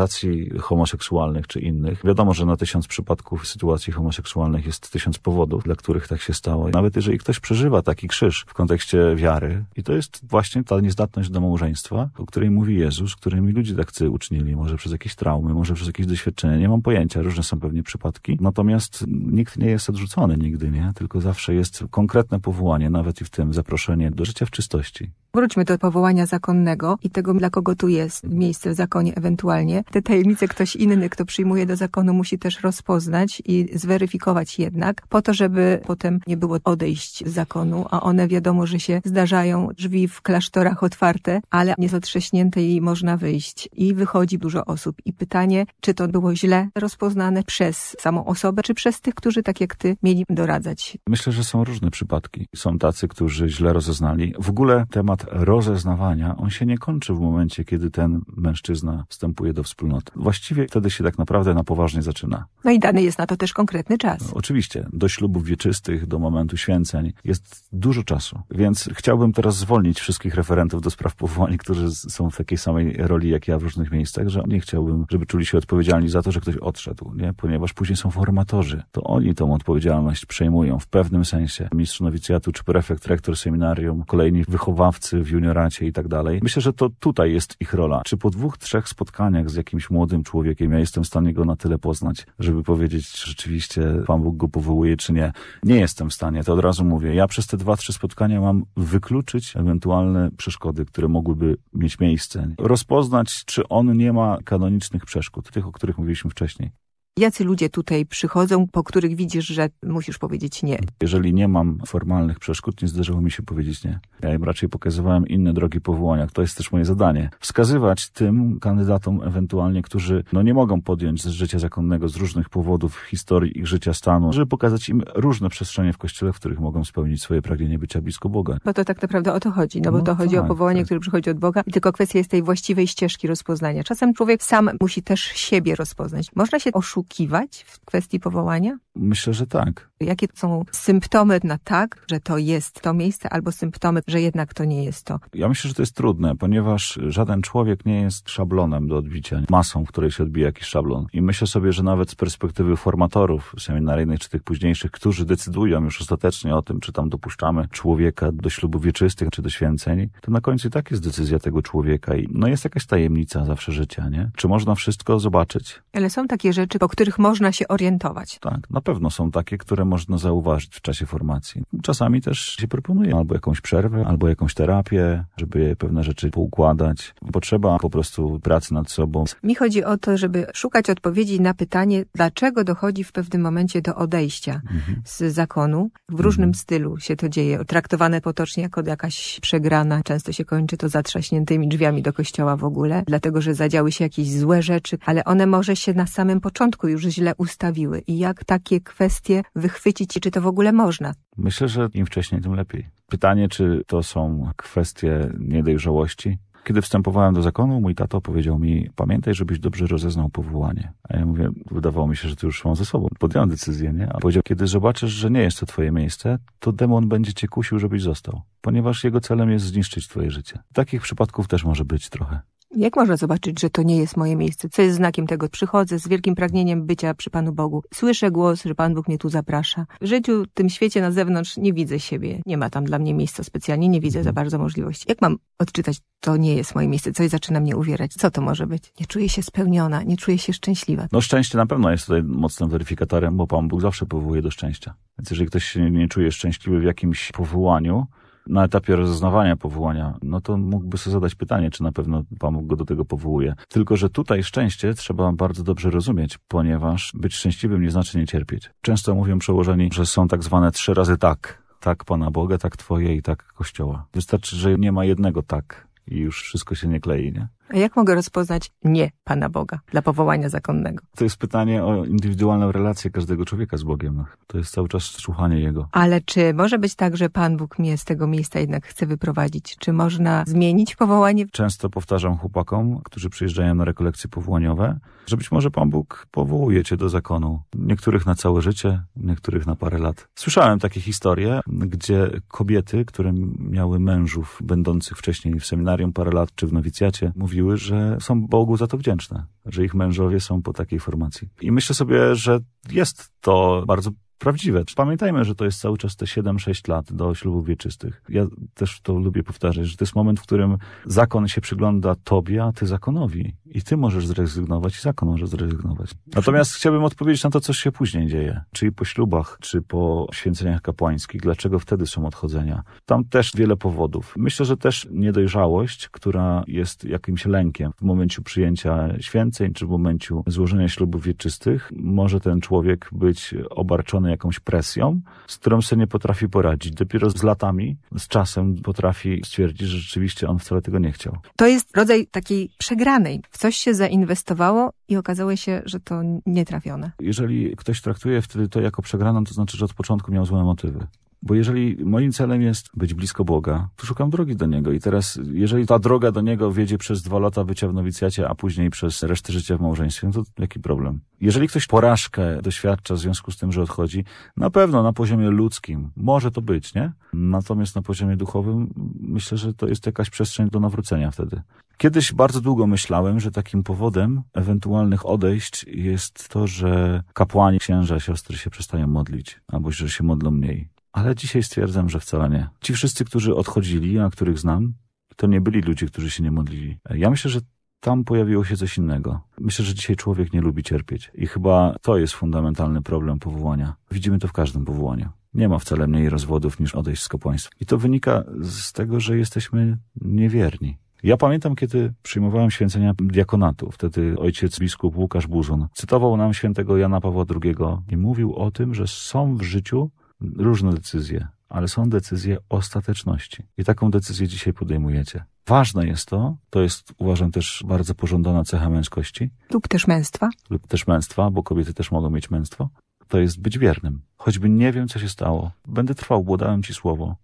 homoseksualnych czy innych. Wiadomo, że na tysiąc przypadków sytuacji homoseksualnych jest tysiąc powodów, dla których tak się stało. Nawet jeżeli ktoś przeżywa taki krzyż w kontekście wiary, i to jest właśnie ta niezdatność do małżeństwa, o której mówi Jezus, którymi ludzie tak uczynili, może przez jakieś traumy, może przez jakieś doświadczenia, nie mam pojęcia, różne są pewnie przypadki. Natomiast nikt nie jest odrzucony nigdy, nie? Tylko zawsze jest konkretne powołanie, nawet i w tym zaproszenie do życia w czystości. Wróćmy do powołania zakonnego i tego, dla kogo tu jest miejsce w zakonie ewentualnie. Te tajemnice ktoś inny, kto przyjmuje do zakonu, musi też rozpoznać i zweryfikować jednak, po to, żeby potem nie było odejść z zakonu, a one wiadomo, że się zdarzają, drzwi w klasztorach otwarte, ale niezatrześnięte i można wyjść. I wychodzi dużo osób. I pytanie, czy to było źle rozpoznane przez samą osobę, czy przez tych, którzy tak jak ty mieli doradzać. Myślę, że są różne przypadki. Są tacy, którzy źle rozeznali. W ogóle temat rozeznawania, on się nie kończy w momencie, kiedy ten mężczyzna wstępuje do wspólnoty. Właściwie wtedy się tak naprawdę na poważnie zaczyna. No i dany jest na to też konkretny czas. Oczywiście, do ślubów wieczystych, do momentu święceń jest dużo czasu. Więc chciałbym teraz zwolnić wszystkich referentów do spraw powołań, którzy są w takiej samej roli jak ja w różnych miejscach, że nie chciałbym, żeby czuli się odpowiedzialni za to, że ktoś odszedł, nie? Ponieważ później są formatorzy. To oni tą odpowiedzialność przejmują w pewnym sensie. Mistrz nowicjatu czy prefekt, rektor seminarium, kolejni wychowawcy w junioracie i tak dalej. Myślę, że to tutaj jest ich rola. Czy po dwóch, trzech spotkaniach z jakimś młodym człowiekiem ja jestem w stanie go na tyle poznać, żeby powiedzieć, czy rzeczywiście Pan Bóg go powołuje, czy nie. Nie jestem w stanie, to od razu mówię. Ja przez te dwa, trzy spotkania mam wykluczyć ewentualne przeszkody, które mogłyby mieć miejsce. Rozpoznać, czy on nie ma kanonicznych przeszkód, tych, o których mówiliśmy wcześniej. Jacy ludzie tutaj przychodzą, po których widzisz, że musisz powiedzieć nie? Jeżeli nie mam formalnych przeszkód, nie zdarzyło mi się powiedzieć nie. Ja im raczej pokazywałem inne drogi powołania. To jest też moje zadanie. Wskazywać tym kandydatom ewentualnie, którzy no nie mogą podjąć z życia zakonnego z różnych powodów historii ich życia stanu, żeby pokazać im różne przestrzenie w Kościele, w których mogą spełnić swoje pragnienie bycia blisko Boga. Bo to tak naprawdę o to chodzi, no bo No to chodzi o tak, powołanie, tak. które przychodzi od Boga i tylko kwestia jest tej właściwej ścieżki rozpoznania. Czasem człowiek sam musi też siebie rozpoznać. Można się oszukiwać w kwestii powołania? Myślę, że tak. Jakie są symptomy na tak, że to jest to miejsce, albo symptomy, że jednak to nie jest to? Ja myślę, że to jest trudne, ponieważ żaden człowiek nie jest szablonem do odbicia, masą, w której się odbija jakiś szablon. I myślę sobie, że nawet z perspektywy formatorów seminaryjnych, czy tych późniejszych, którzy decydują już ostatecznie o tym, czy tam dopuszczamy człowieka do ślubów wieczystych, czy do święceń, to na końcu i tak jest decyzja tego człowieka. I no jest jakaś tajemnica zawsze życia, nie? Czy można wszystko zobaczyć? Ale są takie rzeczy, po których można się orientować. Tak, na pewno są takie, które można zauważyć w czasie formacji. Czasami też się proponuje albo jakąś przerwę, albo jakąś terapię, żeby pewne rzeczy poukładać. Potrzeba po prostu pracy nad sobą. Mi chodzi o to, żeby szukać odpowiedzi na pytanie, dlaczego dochodzi w pewnym momencie do odejścia z zakonu. W różnym stylu się to dzieje. Traktowane potocznie jako jakaś przegrana. Często się kończy to zatrzaśniętymi drzwiami do kościoła w ogóle, dlatego że zadziały się jakieś złe rzeczy, ale one może się na samym początku już źle ustawiły. I jak takie kwestie wychwycić i czy to w ogóle można? Myślę, że im wcześniej, tym lepiej. Pytanie, czy to są kwestie niedojrzałości? Kiedy wstępowałem do zakonu, mój tato powiedział mi, pamiętaj, żebyś dobrze rozeznał powołanie. A ja mówię, wydawało mi się, że to już mam ze sobą. Podjąłem decyzję, nie? A powiedział, kiedy zobaczysz, że nie jest to twoje miejsce, to demon będzie cię kusił, żebyś został. Ponieważ jego celem jest zniszczyć twoje życie. Takich przypadków też może być trochę. Jak można zobaczyć, że to nie jest moje miejsce? Co jest znakiem tego? Przychodzę z wielkim pragnieniem bycia przy Panu Bogu. Słyszę głos, że Pan Bóg mnie tu zaprasza. W życiu, tym świecie na zewnątrz nie widzę siebie. Nie ma tam dla mnie miejsca specjalnie, nie widzę za bardzo możliwości. Jak mam odczytać, to nie jest moje miejsce, coś zaczyna mnie uwierać? Co to może być? Nie czuję się spełniona, nie czuję się szczęśliwa. No szczęście na pewno jest tutaj mocnym weryfikatorem, bo Pan Bóg zawsze powołuje do szczęścia. Więc jeżeli ktoś nie czuje szczęśliwy w jakimś powołaniu, na etapie rozeznawania powołania, no to mógłby sobie zadać pytanie, czy na pewno Pan go do tego powołuje. Tylko, że tutaj szczęście trzeba bardzo dobrze rozumieć, ponieważ być szczęśliwym nie znaczy nie cierpieć. Często mówią przełożeni, że są tak zwane trzy razy tak. Tak Pana Boga, tak Twoje i tak Kościoła. Wystarczy, że nie ma jednego tak i już wszystko się nie klei, nie? A jak mogę rozpoznać nie Pana Boga dla powołania zakonnego? To jest pytanie o indywidualną relację każdego człowieka z Bogiem. To jest cały czas słuchanie Jego. Ale czy może być tak, że Pan Bóg mnie z tego miejsca jednak chce wyprowadzić? Czy można zmienić powołanie? Często powtarzam chłopakom, którzy przyjeżdżają na rekolekcje powołaniowe, że być może Pan Bóg powołuje cię do zakonu. Niektórych na całe życie, niektórych na parę lat. Słyszałem takie historie, gdzie kobiety, które miały mężów będących wcześniej w seminarium parę lat czy w nowicjacie, mówiły, że są Bogu za to wdzięczne, że ich mężowie są po takiej formacji. I myślę sobie, że jest to bardzo prawdziwe. Pamiętajmy, że to jest cały czas te 7-6 lat do ślubów wieczystych. Ja też to lubię powtarzać, że to jest moment, w którym zakon się przygląda tobie, a ty zakonowi. I ty możesz zrezygnować, i zakon może zrezygnować. Natomiast chciałbym odpowiedzieć na to, co się później dzieje. Czyli po ślubach, czy po święceniach kapłańskich. Dlaczego wtedy są odchodzenia? Tam też wiele powodów. Myślę, że też niedojrzałość, która jest jakimś lękiem w momencie przyjęcia święceń, czy w momencie złożenia ślubów wieczystych, może ten człowiek być obarczony jakąś presją, z którą sobie nie potrafi poradzić. Dopiero z latami, z czasem potrafi stwierdzić, że rzeczywiście on wcale tego nie chciał. To jest rodzaj takiej przegranej. W coś się zainwestowało i okazało się, że to nietrafione. Jeżeli ktoś traktuje wtedy to jako przegraną, to znaczy, że od początku miał złe motywy. Bo jeżeli moim celem jest być blisko Boga, to szukam drogi do Niego. I teraz, jeżeli ta droga do Niego wiedzie przez dwa lata bycia w nowicjacie, a później przez resztę życia w małżeństwie, no to jaki problem? Jeżeli ktoś porażkę doświadcza w związku z tym, że odchodzi, na pewno na poziomie ludzkim może to być, nie? Natomiast na poziomie duchowym myślę, że to jest jakaś przestrzeń do nawrócenia wtedy. Kiedyś bardzo długo myślałem, że takim powodem ewentualnych odejść jest to, że kapłani, księża, siostry się przestają modlić, albo że się modlą mniej. Ale dzisiaj stwierdzam, że wcale nie. Ci wszyscy, którzy odchodzili, a których znam, to nie byli ludzie, którzy się nie modlili. Ja myślę, że tam pojawiło się coś innego. Myślę, że dzisiaj człowiek nie lubi cierpieć. I chyba to jest fundamentalny problem powołania. Widzimy to w każdym powołaniu. Nie ma wcale mniej rozwodów niż odejść z kapłaństwa. I to wynika z tego, że jesteśmy niewierni. Ja pamiętam, kiedy przyjmowałem święcenia diakonatu. Wtedy ojciec biskup Łukasz Buzun cytował nam świętego Jana Pawła II i mówił o tym, że są w życiu różne decyzje, ale są decyzje ostateczności. I taką decyzję dzisiaj podejmujecie. Ważne jest to, to jest uważam też bardzo pożądana cecha męskości. Lub też męstwa. Lub też męstwa, bo kobiety też mogą mieć męstwo. To jest być wiernym. Choćby nie wiem, co się stało. Będę trwał, bo dałem ci słowo.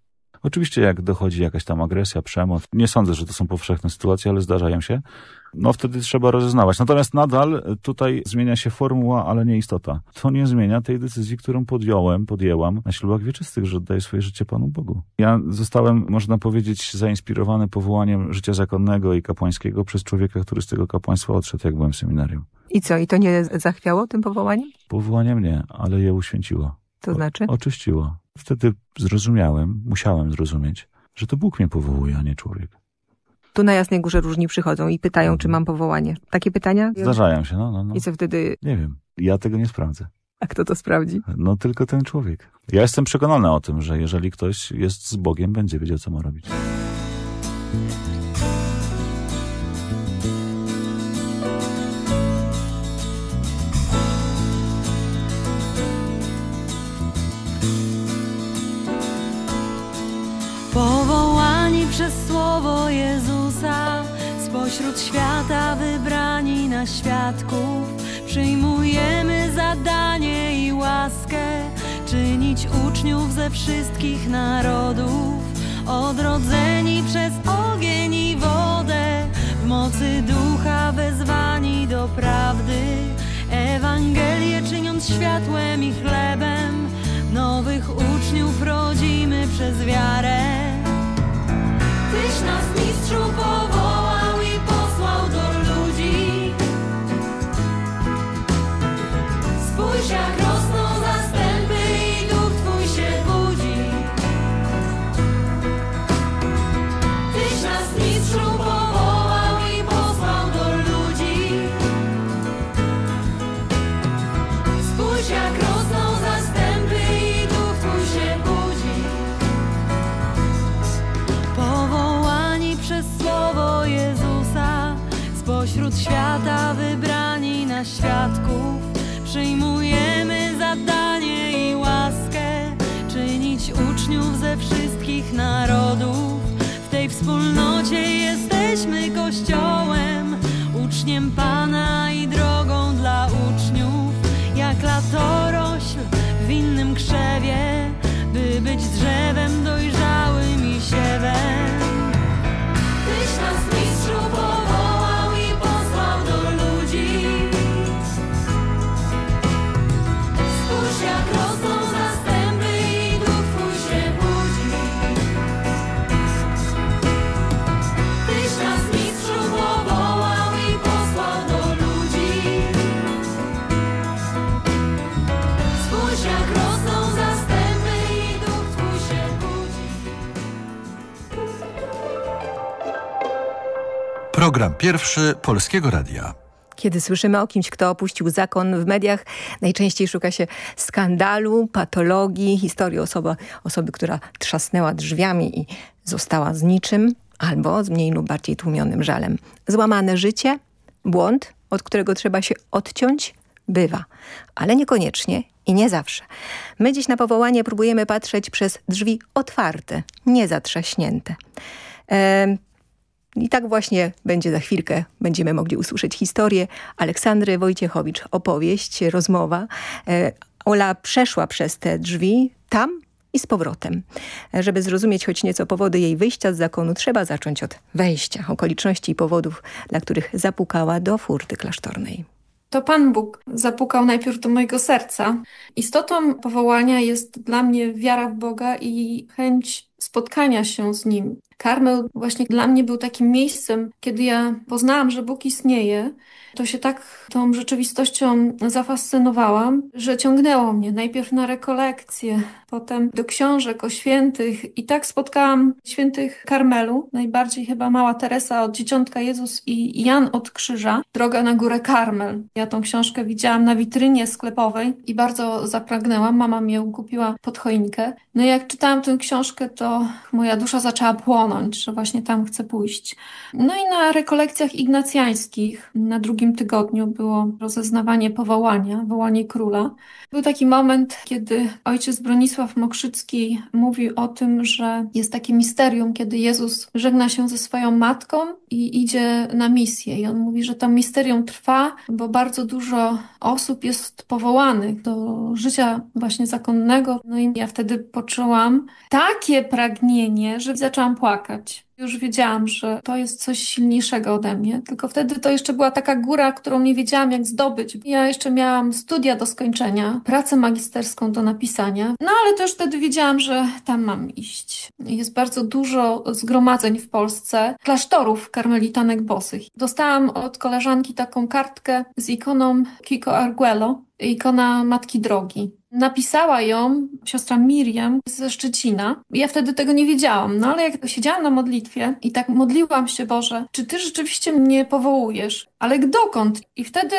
Oczywiście jak dochodzi jakaś tam agresja, przemoc, nie sądzę, że to są powszechne sytuacje, ale zdarzają się, no wtedy trzeba rozeznawać. Natomiast nadal tutaj zmienia się formuła, ale nie istota. To nie zmienia tej decyzji, którą podjąłem, podjęłam na ślubach wieczystych, że oddaję swoje życie Panu Bogu. Ja zostałem, można powiedzieć, zainspirowany powołaniem życia zakonnego i kapłańskiego przez człowieka, który z tego kapłaństwa odszedł, jak byłem w seminarium. I co, i to nie zachwiało tym powołaniem? Powołaniem nie, ale je uświęciło. To znaczy? O, oczyściło. Wtedy zrozumiałem, musiałem zrozumieć, że to Bóg mnie powołuje, a nie człowiek. Tu na Jasnej Górze różni przychodzą i pytają, czy mam powołanie. Takie pytania? Zdarzają się, no, no, no. I co wtedy? Nie wiem. Ja tego nie sprawdzę. A kto to sprawdzi? No tylko ten człowiek. Ja jestem przekonany o tym, że jeżeli ktoś jest z Bogiem, będzie wiedział, co ma robić. Powołani przez słowo Jezusa, spośród świata wybrani na świadków, przyjmujemy zadanie i łaskę czynić uczniów ze wszystkich narodów, odrodzeni przez ogień i wodę, w mocy ducha wezwani do prawdy, Ewangelię czyniąc światłem i chlebem, nowych uczniów rodzimy przez wiarę. Krishna's ze wszystkich narodów. W tej wspólnocie jesteśmy Kościołem, uczniem Pana i drogą dla uczniów, jak latorośl w innym krzewie, by być drzewem dojrzałym i siewem. Program pierwszy Polskiego Radia. Kiedy słyszymy o kimś, kto opuścił zakon w mediach, najczęściej szuka się skandalu, patologii, historii osoby, osoby, która trzasnęła drzwiami i została z niczym, albo z mniej lub bardziej tłumionym żalem. Złamane życie, błąd, od którego trzeba się odciąć, bywa, ale niekoniecznie i nie zawsze. My dziś na powołanie próbujemy patrzeć przez drzwi otwarte, nie zatrzaśnięte. I tak właśnie będzie za chwilkę. Będziemy mogli usłyszeć historię Aleksandry Wojciechowicz. Opowieść, rozmowa. E, Ola przeszła przez te drzwi tam i i z powrotem. Żeby zrozumieć choć nieco powody jej wyjścia z zakonu, trzeba zacząć od wejścia, okoliczności i powodów, dla których zapukała do furty klasztornej. To Pan Bóg zapukał najpierw do mojego serca. Istotą powołania jest dla mnie wiara w Boga i chęć spotkania się z Nim. Karmel właśnie dla mnie był takim miejscem, kiedy ja poznałam, że Bóg istnieje, to się tak tą rzeczywistością zafascynowałam, że ciągnęło mnie najpierw na rekolekcje, potem do książek o świętych i tak spotkałam świętych Karmelu, najbardziej chyba mała Teresa od Dzieciątka Jezus i Jan od Krzyża, Droga na górę Karmel. Ja tą książkę widziałam na witrynie sklepowej i bardzo zapragnęłam, mama mi ją kupiła pod choinkę. No i jak czytałam tę książkę, to moja dusza zaczęła płonąć, że właśnie tam chcę pójść. No i na rekolekcjach ignacjańskich na drugim tygodniu było rozeznawanie powołania, wołanie króla. Był taki moment, kiedy ojciec Bronisław Mokrzycki mówi o tym, że jest takie misterium, kiedy Jezus żegna się ze swoją matką i idzie na misję. I on mówi, że to misterium trwa, bo bardzo dużo osób jest powołanych do życia właśnie zakonnego. No i ja wtedy poczułam takie pragnienie, że zaczęłam płakać. Już wiedziałam, że to jest coś silniejszego ode mnie, tylko wtedy to jeszcze była taka góra, którą nie wiedziałam jak zdobyć. Ja jeszcze miałam studia do skończenia, pracę magisterską do napisania, no ale już wtedy wiedziałam, że tam mam iść. Jest bardzo dużo zgromadzeń w Polsce, klasztorów karmelitanek bosych. Dostałam od koleżanki taką kartkę z ikoną Kiko Arguello, ikona Matki Drogi. Napisała ją siostra Miriam ze Szczecina. Ja wtedy tego nie wiedziałam, no ale jak siedziałam na modlitwie i tak modliłam się, Boże, czy Ty rzeczywiście mnie powołujesz? Ale dokąd? I wtedy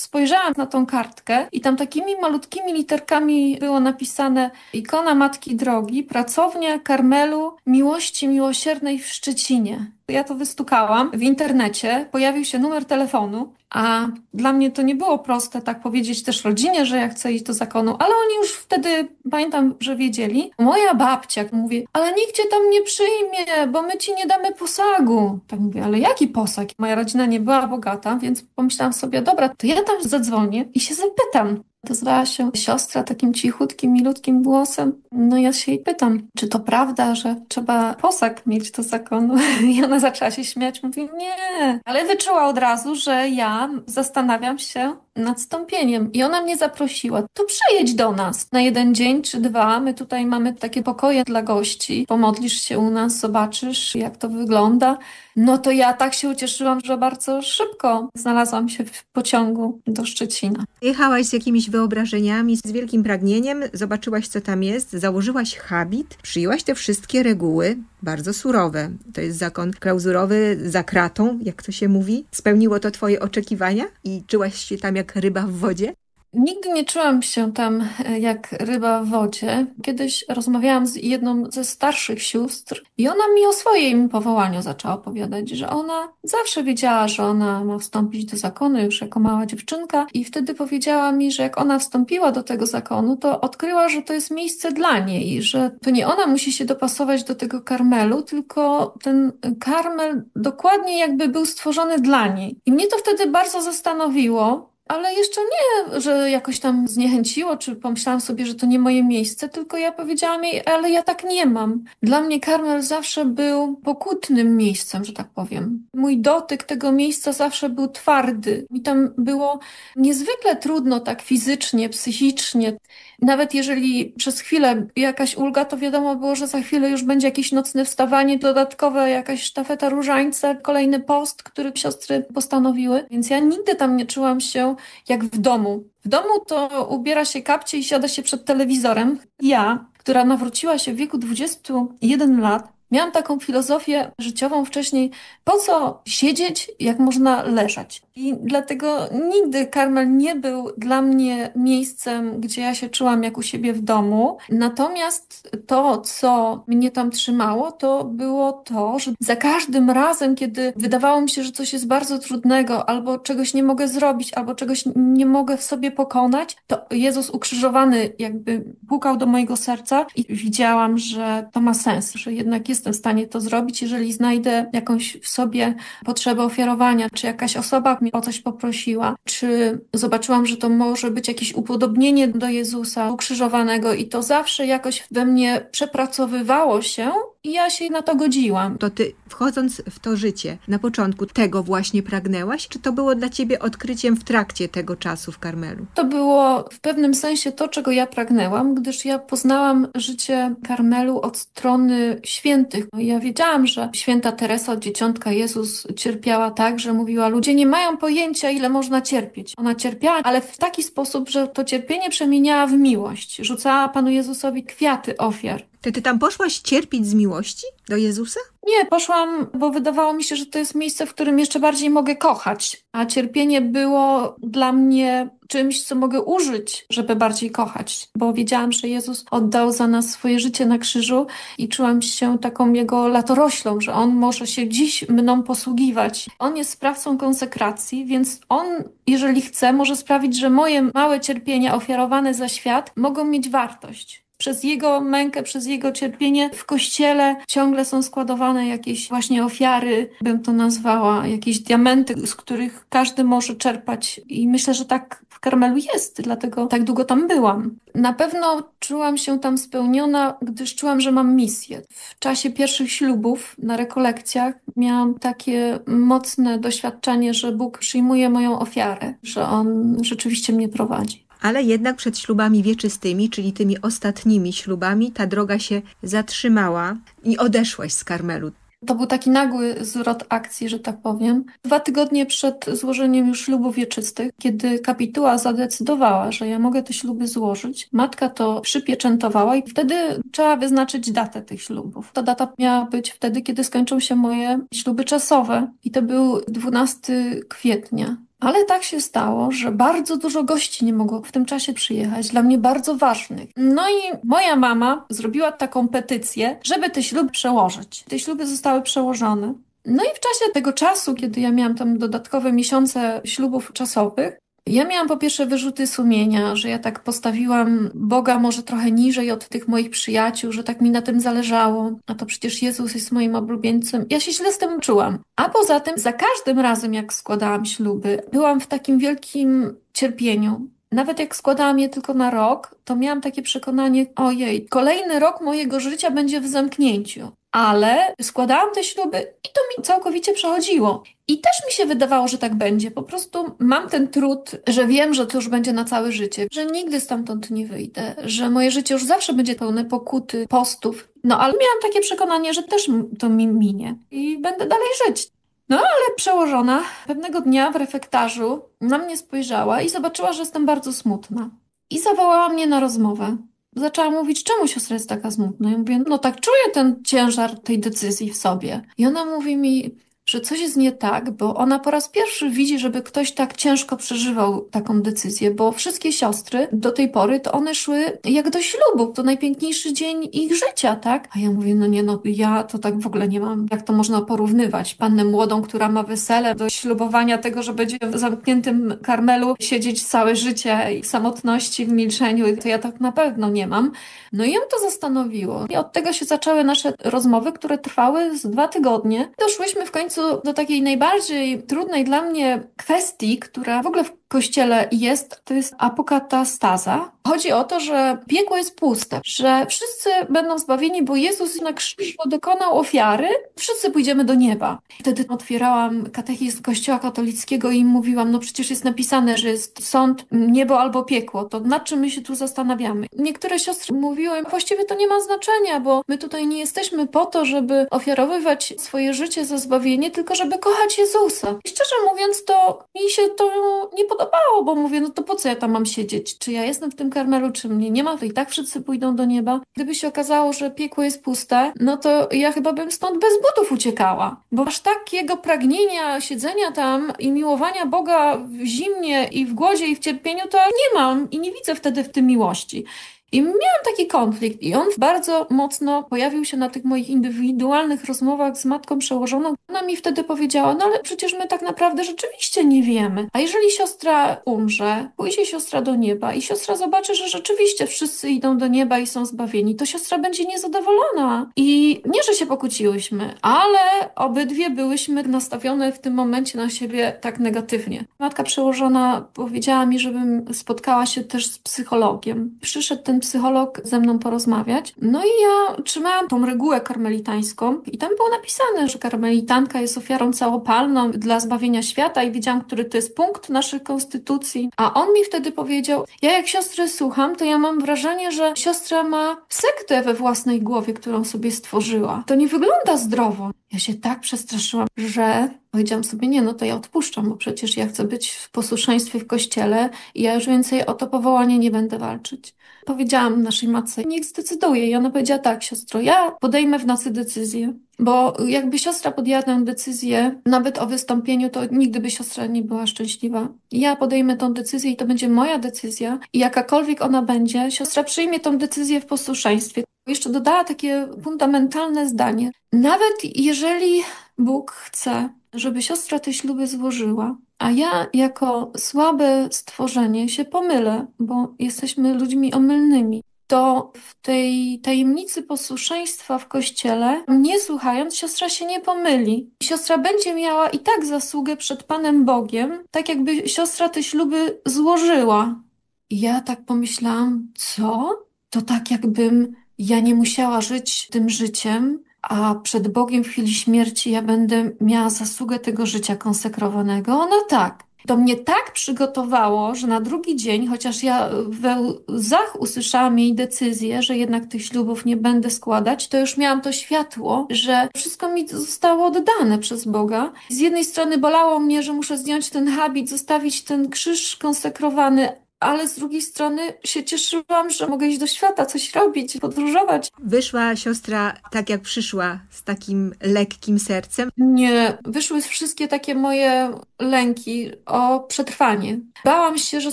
spojrzałam na tą kartkę i tam takimi malutkimi literkami było napisane ikona Matki Drogi, pracownia Karmelu Miłości Miłosiernej w Szczecinie. Ja to wystukałam w internecie, pojawił się numer telefonu, a dla mnie to nie było proste tak powiedzieć też rodzinie, że ja chcę iść do zakonu, ale oni już wtedy, pamiętam, że wiedzieli. Moja babcia mówi, ale nikt cię tam nie przyjmie, bo my ci nie damy posagu. Tak mówię, ale jaki posag? Moja rodzina nie była bogata, więc pomyślałam sobie, dobra, to ja tam zadzwonię i się zapytam. Odezwała się siostra takim cichutkim, milutkim głosem. No ja się jej pytam, czy to prawda, że trzeba posag mieć do zakonu? I ona zaczęła się śmiać, mówi nie. Ale wyczuła od razu, że ja zastanawiam się nad stąpieniem. I ona mnie zaprosiła, to przyjedź do nas na jeden dzień czy dwa. My tutaj mamy takie pokoje dla gości. Pomodlisz się u nas, zobaczysz jak to wygląda. No to ja tak się ucieszyłam, że bardzo szybko znalazłam się w pociągu do Szczecina. Jechałaś z jakimiś wyobrażeniami, z wielkim pragnieniem, zobaczyłaś co tam jest, założyłaś habit, przyjęłaś te wszystkie reguły, bardzo surowe. To jest zakon klauzurowy za kratą, jak to się mówi. Spełniło to twoje oczekiwania i czułaś się tam jak ryba w wodzie? Nigdy nie czułam się tam e, jak ryba w wodzie. Kiedyś rozmawiałam z jedną ze starszych sióstr i ona mi o swoim powołaniu zaczęła opowiadać, że ona zawsze wiedziała, że ona ma wstąpić do zakonu już jako mała dziewczynka i wtedy powiedziała mi, że jak ona wstąpiła do tego zakonu, to odkryła, że to jest miejsce dla niej że to nie ona musi się dopasować do tego karmelu, tylko ten karmel dokładnie jakby był stworzony dla niej. I mnie to wtedy bardzo zastanowiło, ale jeszcze nie, że jakoś tam zniechęciło, czy pomyślałam sobie, że to nie moje miejsce, tylko ja powiedziałam jej, ale ja tak nie mam. Dla mnie Karmel zawsze był pokutnym miejscem, że tak powiem. Mój dotyk tego miejsca zawsze był twardy. Mi tam było niezwykle trudno tak fizycznie, psychicznie. Nawet jeżeli przez chwilę jakaś ulga, to wiadomo było, że za chwilę już będzie jakieś nocne wstawanie, dodatkowe jakaś sztafeta różańca, kolejny post, który siostry postanowiły. Więc ja nigdy tam nie czułam się jak w domu. W domu to ubiera się kapcie i siada się przed telewizorem. Ja, która nawróciła się w wieku 21 lat, Miałam taką filozofię życiową wcześniej, po co siedzieć, jak można leżeć. I dlatego nigdy Karmel nie był dla mnie miejscem, gdzie ja się czułam jak u siebie w domu. Natomiast to, co mnie tam trzymało, to było to, że za każdym razem, kiedy wydawało mi się, że coś jest bardzo trudnego, albo czegoś nie mogę zrobić, albo czegoś nie mogę w sobie pokonać, to Jezus ukrzyżowany jakby pukał do mojego serca i widziałam, że to ma sens, że jednak jest jestem w stanie to zrobić, jeżeli znajdę jakąś w sobie potrzebę ofiarowania, czy jakaś osoba mnie o coś poprosiła, czy zobaczyłam, że to może być jakieś upodobnienie do Jezusa ukrzyżowanego i to zawsze jakoś we mnie przepracowywało się i ja się na to godziłam. To ty wchodząc w to życie, na początku tego właśnie pragnęłaś, czy to było dla ciebie odkryciem w trakcie tego czasu w Karmelu? To było w pewnym sensie to, czego ja pragnęłam, gdyż ja poznałam życie Karmelu od strony świętych. Ja wiedziałam, że święta Teresa od Dzieciątka Jezus cierpiała tak, że mówiła, ludzie nie mają pojęcia, ile można cierpieć. Ona cierpiała, ale w taki sposób, że to cierpienie przemieniała w miłość. Rzucała Panu Jezusowi kwiaty ofiar. To ty tam poszłaś cierpić z miłości do Jezusa? Nie, poszłam, bo wydawało mi się, że to jest miejsce, w którym jeszcze bardziej mogę kochać, a cierpienie było dla mnie czymś, co mogę użyć, żeby bardziej kochać, bo wiedziałam, że Jezus oddał za nas swoje życie na krzyżu i czułam się taką jego latoroślą, że On może się dziś mną posługiwać. On jest sprawcą konsekracji, więc On, jeżeli chce, może sprawić, że moje małe cierpienia ofiarowane za świat mogą mieć wartość przez jego mękę, przez jego cierpienie w kościele ciągle są składowane jakieś właśnie ofiary, bym to nazwała, jakieś diamenty, z których każdy może czerpać. I myślę, że tak w Karmelu jest, dlatego tak długo tam byłam. Na pewno czułam się tam spełniona, gdyż czułam, że mam misję. W czasie pierwszych ślubów na rekolekcjach miałam takie mocne doświadczenie, że Bóg przyjmuje moją ofiarę, że On rzeczywiście mnie prowadzi. Ale jednak przed ślubami wieczystymi, czyli tymi ostatnimi ślubami, ta droga się zatrzymała i odeszłaś z Karmelu. To był taki nagły zwrot akcji, że tak powiem. Dwa tygodnie przed złożeniem już ślubów wieczystych, kiedy kapituła zadecydowała, że ja mogę te śluby złożyć, matka to przypieczętowała i wtedy trzeba wyznaczyć datę tych ślubów. Ta data miała być wtedy, kiedy skończą się moje śluby czasowe i to był 12 kwietnia. Ale tak się stało, że bardzo dużo gości nie mogło w tym czasie przyjechać, dla mnie bardzo ważnych. No i moja mama zrobiła taką petycję, żeby te śluby przełożyć. Te śluby zostały przełożone. No i w czasie tego czasu, kiedy ja miałam tam dodatkowe miesiące ślubów czasowych, ja miałam po pierwsze wyrzuty sumienia, że ja tak postawiłam Boga może trochę niżej od tych moich przyjaciół, że tak mi na tym zależało, a to przecież Jezus jest moim oblubieńcem. Ja się źle z tym czułam. A poza tym, za każdym razem, jak składałam śluby, byłam w takim wielkim cierpieniu. Nawet jak składałam je tylko na rok, to miałam takie przekonanie, ojej, kolejny rok mojego życia będzie w zamknięciu. Ale składałam te śluby i to mi całkowicie przechodziło. I też mi się wydawało, że tak będzie. Po prostu mam ten trud, że wiem, że to już będzie na całe życie, że nigdy stamtąd nie wyjdę, że moje życie już zawsze będzie pełne pokuty, postów. No ale miałam takie przekonanie, że też to mi minie i będę dalej żyć. No ale przełożona pewnego dnia w refektarzu na mnie spojrzała i zobaczyła, że jestem bardzo smutna. I zawołała mnie na rozmowę. Zaczęła mówić, czemu siostra jest taka smutna? Ja mówię, no tak czuję ten ciężar tej decyzji w sobie. I ona mówi mi, że coś jest nie tak, bo ona po raz pierwszy widzi, żeby ktoś tak ciężko przeżywał taką decyzję, bo wszystkie siostry do tej pory to one szły jak do ślubu, to najpiękniejszy dzień ich życia, tak? A ja mówię, no nie, no ja to tak w ogóle nie mam, jak to można porównywać? Pannę młodą, która ma wesele, do ślubowania tego, że będzie w zamkniętym karmelu siedzieć całe życie i w samotności, w milczeniu, to ja tak na pewno nie mam. No i ją to zastanowiło. I od tego się zaczęły nasze rozmowy, które trwały z dwa tygodnie. Doszłyśmy w końcu do takiej najbardziej trudnej dla mnie kwestii, która w ogóle w kościele jest, to jest apokatastaza. Chodzi o to, że piekło jest puste, że wszyscy będą zbawieni, bo Jezus na krzyżu dokonał ofiary, wszyscy pójdziemy do nieba. Wtedy otwierałam katechizm Kościoła katolickiego i mówiłam, no przecież jest napisane, że jest sąd, niebo albo piekło, to nad czym my się tu zastanawiamy? Niektóre siostry mówiły, właściwie to nie ma znaczenia, bo my tutaj nie jesteśmy po to, żeby ofiarowywać swoje życie za zbawienie, tylko żeby kochać Jezusa. I szczerze mówiąc, to mi się to nie podobało, bo mówię, no to po co ja tam mam siedzieć? Czy ja jestem w tym karmelu, czy mnie nie ma, to i tak wszyscy pójdą do nieba. Gdyby się okazało, że piekło jest puste, no to ja chyba bym stąd bez butów uciekała. Bo aż takiego pragnienia siedzenia tam i miłowania Boga w zimnie i w głodzie i w cierpieniu to nie mam i nie widzę wtedy w tym miłości. I miałam taki konflikt i on bardzo mocno pojawił się na tych moich indywidualnych rozmowach z matką przełożoną. Ona mi wtedy powiedziała, no ale przecież my tak naprawdę rzeczywiście nie wiemy. A jeżeli siostra umrze, pójdzie siostra do nieba i siostra zobaczy, że rzeczywiście wszyscy idą do nieba i są zbawieni, to siostra będzie niezadowolona. I nie, że się pokłóciłyśmy, ale obydwie byłyśmy nastawione w tym momencie na siebie tak negatywnie. Matka przełożona powiedziała mi, żebym spotkała się też z psychologiem. Przyszedł ten psycholog ze mną porozmawiać. No i ja trzymałam tą regułę karmelitańską i tam było napisane, że karmelitanka jest ofiarą całopalną dla zbawienia świata i wiedziałam, który to jest punkt naszych konstytucji. A on mi wtedy powiedział, ja jak siostry słucham, to ja mam wrażenie, że siostra ma sektę we własnej głowie, którą sobie stworzyła. To nie wygląda zdrowo. Ja się tak przestraszyłam, że powiedziałam sobie, nie, no to ja odpuszczam, bo przecież ja chcę być w posłuszeństwie w kościele i ja już więcej o to powołanie nie będę walczyć. Powiedziałam naszej matce, niech zdecyduje. I ona powiedziała tak, siostro, ja podejmę w nocy decyzję. Bo jakby siostra podjęła tę decyzję, nawet o wystąpieniu, to nigdy by siostra nie była szczęśliwa. Ja podejmę tą decyzję i to będzie moja decyzja. I jakakolwiek ona będzie, siostra przyjmie tą decyzję w posłuszeństwie. Jeszcze dodała takie fundamentalne zdanie. Nawet jeżeli Bóg chce, żeby siostra te śluby złożyła, a ja jako słabe stworzenie się pomylę, bo jesteśmy ludźmi omylnymi, to w tej tajemnicy posłuszeństwa w kościele, nie słuchając, siostra się nie pomyli. Siostra będzie miała i tak zasługę przed Panem Bogiem, tak jakby siostra te śluby złożyła. I ja tak pomyślałam, co? To tak jakbym ja nie musiała żyć tym życiem, a przed Bogiem w chwili śmierci ja będę miała zasługę tego życia konsekrowanego? No tak. To mnie tak przygotowało, że na drugi dzień, chociaż ja we łzach usłyszałam jej decyzję, że jednak tych ślubów nie będę składać, to już miałam to światło, że wszystko mi zostało oddane przez Boga. Z jednej strony bolało mnie, że muszę zdjąć ten habit, zostawić ten krzyż konsekrowany, ale z drugiej strony się cieszyłam, że mogę iść do świata, coś robić, podróżować. Wyszła siostra tak jak przyszła, z takim lekkim sercem? Nie, wyszły wszystkie takie moje lęki o przetrwanie. Bałam się, że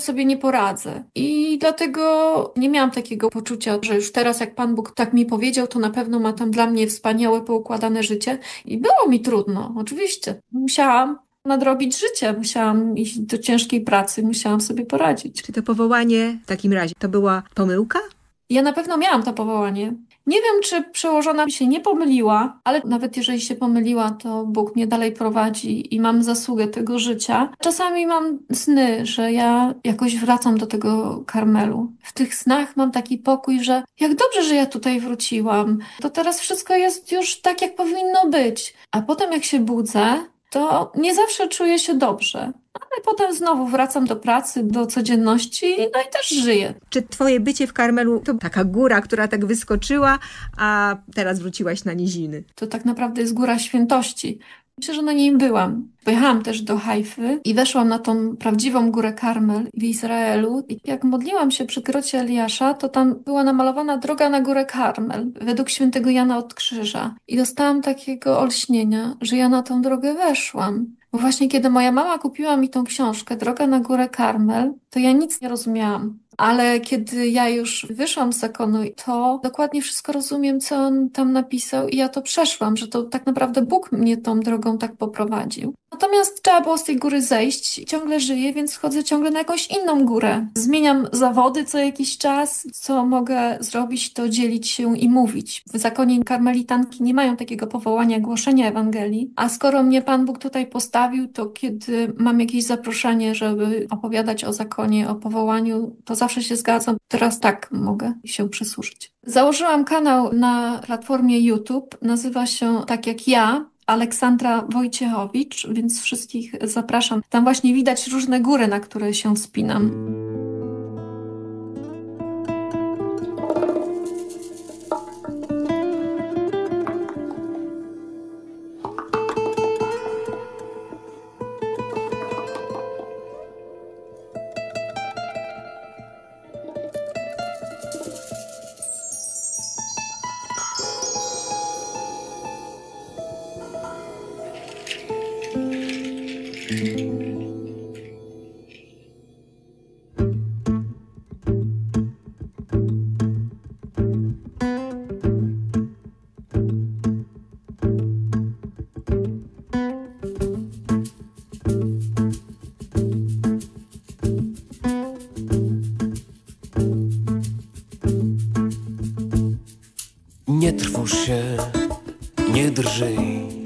sobie nie poradzę i dlatego nie miałam takiego poczucia, że już teraz jak Pan Bóg tak mi powiedział, to na pewno ma tam dla mnie wspaniałe, poukładane życie i było mi trudno, oczywiście. Musiałam nadrobić życie. Musiałam iść do ciężkiej pracy, musiałam sobie poradzić. Czy to powołanie w takim razie to była pomyłka? Ja na pewno miałam to powołanie. Nie wiem, czy przełożona się nie pomyliła, ale nawet jeżeli się pomyliła, to Bóg mnie dalej prowadzi i mam zasługę tego życia. Czasami mam sny, że ja jakoś wracam do tego karmelu. W tych snach mam taki pokój, że jak dobrze, że ja tutaj wróciłam. To teraz wszystko jest już tak, jak powinno być. A potem, jak się budzę, to nie zawsze czuję się dobrze. Ale potem znowu wracam do pracy, do codzienności, no i też żyję. Czy twoje bycie w Karmelu to taka góra, która tak wyskoczyła, a teraz wróciłaś na niziny? To tak naprawdę jest góra świętości. Myślę, że na niej byłam. Pojechałam też do Hajfy i weszłam na tą prawdziwą górę Karmel w Izraelu. I jak modliłam się przy grocie Eliasza, to tam była namalowana droga na górę Karmel, według świętego Jana od Krzyża. I dostałam takiego olśnienia, że ja na tą drogę weszłam. Bo właśnie kiedy moja mama kupiła mi tą książkę Droga na górę Karmel, to ja nic nie rozumiałam. Ale kiedy ja już wyszłam z zakonu, to dokładnie wszystko rozumiem, co on tam napisał i ja to przeszłam, że to tak naprawdę Bóg mnie tą drogą tak poprowadził. Natomiast trzeba było z tej góry zejść. Ciągle żyję, więc chodzę ciągle na jakąś inną górę. Zmieniam zawody co jakiś czas. Co mogę zrobić, to dzielić się i mówić. W zakonie karmelitanki nie mają takiego powołania głoszenia Ewangelii, a skoro mnie Pan Bóg tutaj postawił, to kiedy mam jakieś zaproszenie, żeby opowiadać o zakonie, o powołaniu, to zawsze się zgadzam. Teraz tak mogę się przysłużyć. Założyłam kanał na platformie YouTube. Nazywa się tak jak ja, Aleksandra Wojciechowicz, więc wszystkich zapraszam. Tam właśnie widać różne góry, na które się wspinam. Drżyj.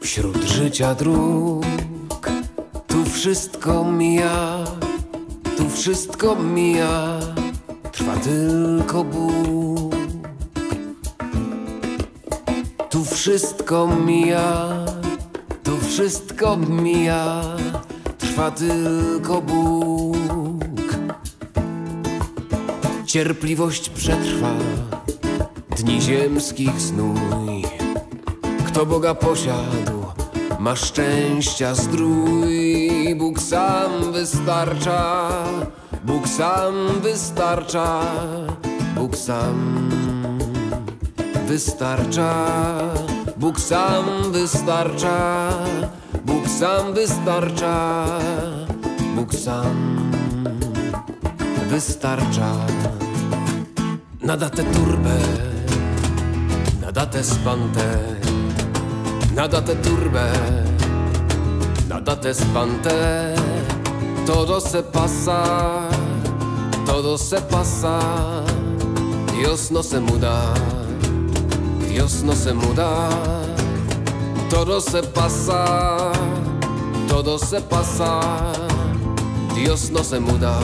Wśród życia dróg, tu wszystko mija, tu wszystko mija, trwa tylko Bóg. Tu wszystko mija, tu wszystko mija, trwa tylko Bóg. Cierpliwość przetrwa, dni ziemskich znój. Kto Boga posiadł, ma szczęścia zdrój. Bóg sam wystarcza, Bóg sam wystarcza, Bóg sam wystarcza. Bóg sam wystarcza, Bóg sam wystarcza, Bóg sam wystarcza. Nada tę turbę, nada tę spantę, nada tę turbę, nada tę spantę. Todo se pasa, todo se pasa, Dios no se muda, Dios no se muda. Todo se pasa, todo se pasa, Dios no se muda,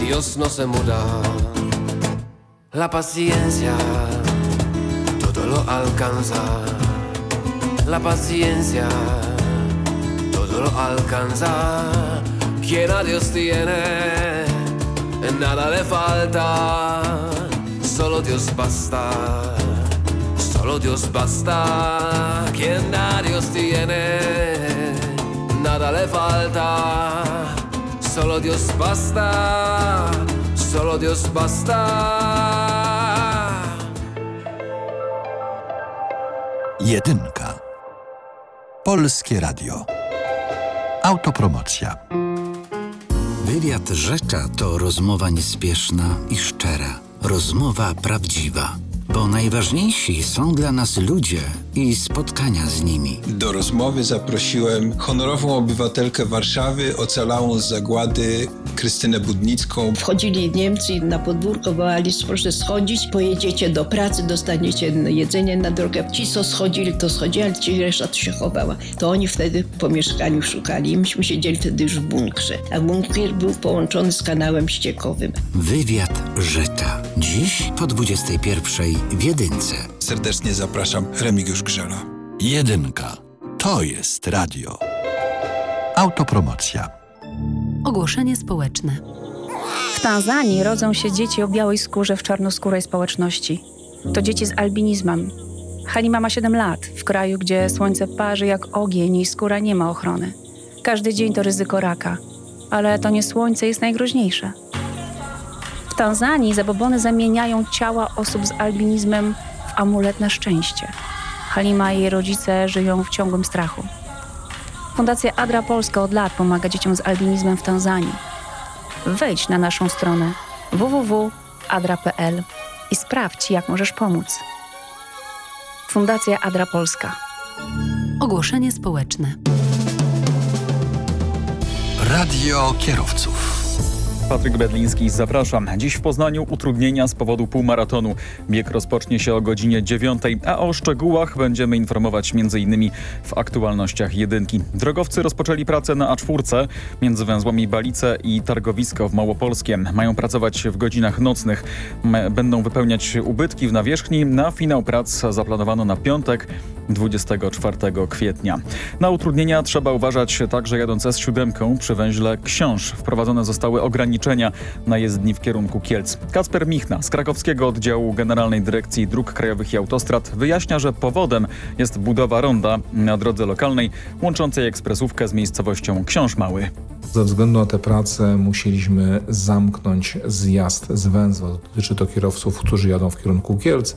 Dios no se muda. La paciencia todo alcanza. La paciencia todo lo alcanza. Quien a Dios tiene, nada le falta. Solo Dios basta. Solo Dios basta. Quien a Dios tiene, nada le falta. Solo Dios basta. Solo Dios basta. Jedynka. Polskie Radio. Autopromocja. Wywiad Rzecza to rozmowa niespieszna i szczera. Rozmowa prawdziwa. Bo najważniejsi są dla nas ludzie i spotkania z nimi. Do rozmowy zaprosiłem honorową obywatelkę Warszawy, ocalałą z zagłady Krystynę Budnicką. Wchodzili Niemcy na podwórko, wołali, proszę schodzić, pojedziecie do pracy, dostaniecie jedzenie na drogę. Ci, co schodzili, to schodzili, ale ci reszta to się chowała. To oni wtedy po mieszkaniu szukali. I myśmy siedzieli wtedy już w bunkrze. A bunkier był połączony z kanałem ściekowym. Wywiad Rzecza. Dziś po 21 w Jedynce. Serdecznie zapraszam, Remigiusz Grzela. Jedynka. To jest radio. Autopromocja. Ogłoszenie społeczne. W Tanzanii rodzą się dzieci o białej skórze w czarnoskórej społeczności. To dzieci z albinizmem. Halima ma 7 lat, w kraju, gdzie słońce parzy jak ogień i skóra nie ma ochrony. Każdy dzień to ryzyko raka, ale to nie słońce jest najgroźniejsze. W Tanzanii zabobony zamieniają ciała osób z albinizmem w amulet na szczęście. Halima i jej rodzice żyją w ciągłym strachu. Fundacja Adra Polska od lat pomaga dzieciom z albinizmem w Tanzanii. Wejdź na naszą stronę www.adra.pl i sprawdź, jak możesz pomóc. Fundacja Adra Polska. Ogłoszenie społeczne. Radio kierowców. Patryk Bedliński, zapraszam. Dziś w Poznaniu utrudnienia z powodu półmaratonu. Bieg rozpocznie się o godzinie 9, a o szczegółach będziemy informować m.in. w aktualnościach jedynki. Drogowcy rozpoczęli pracę na A4 między węzłami Balice i Targowisko w Małopolskiem. Mają pracować w godzinach nocnych. Będą wypełniać ubytki w nawierzchni. Na finał prac zaplanowano na piątek 24 kwietnia. Na utrudnienia trzeba uważać także jadąc S7 przy węźle Książ. Wprowadzone zostały ograniczenia na jezdni w kierunku Kielc. Kacper Michna z krakowskiego oddziału Generalnej Dyrekcji Dróg Krajowych i Autostrad wyjaśnia, że powodem jest budowa ronda na drodze lokalnej łączącej ekspresówkę z miejscowością Książ Mały. Ze względu na te prace musieliśmy zamknąć zjazd z węzła. Dotyczy to kierowców, którzy jadą w kierunku Kielc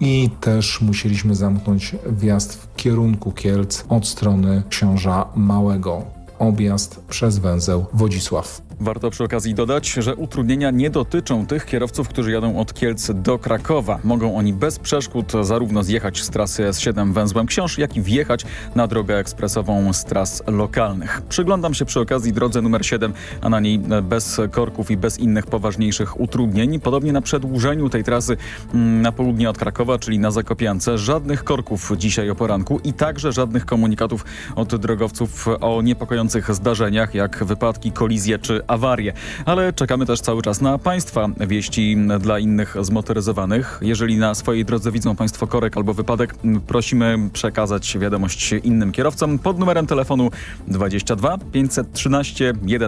i też musieliśmy zamknąć wjazd w kierunku Kielc od strony Książa Małego. Objazd przez węzeł Wodzisław. Warto przy okazji dodać, że utrudnienia nie dotyczą tych kierowców, którzy jadą od Kielc do Krakowa. Mogą oni bez przeszkód zarówno zjechać z trasy S7 węzłem Książ, jak i wjechać na drogę ekspresową z tras lokalnych. Przyglądam się przy okazji drodze numer 7, a na niej bez korków i bez innych poważniejszych utrudnień. Podobnie na przedłużeniu tej trasy mm, na południe od Krakowa, czyli na Zakopiance, żadnych korków dzisiaj o poranku i także żadnych komunikatów od drogowców o niepokojących zdarzeniach, jak wypadki, kolizje czy awarie. Ale czekamy też cały czas na Państwa wieści dla innych zmotoryzowanych. Jeżeli na swojej drodze widzą Państwo korek albo wypadek, prosimy przekazać wiadomość innym kierowcom pod numerem telefonu 22 513 1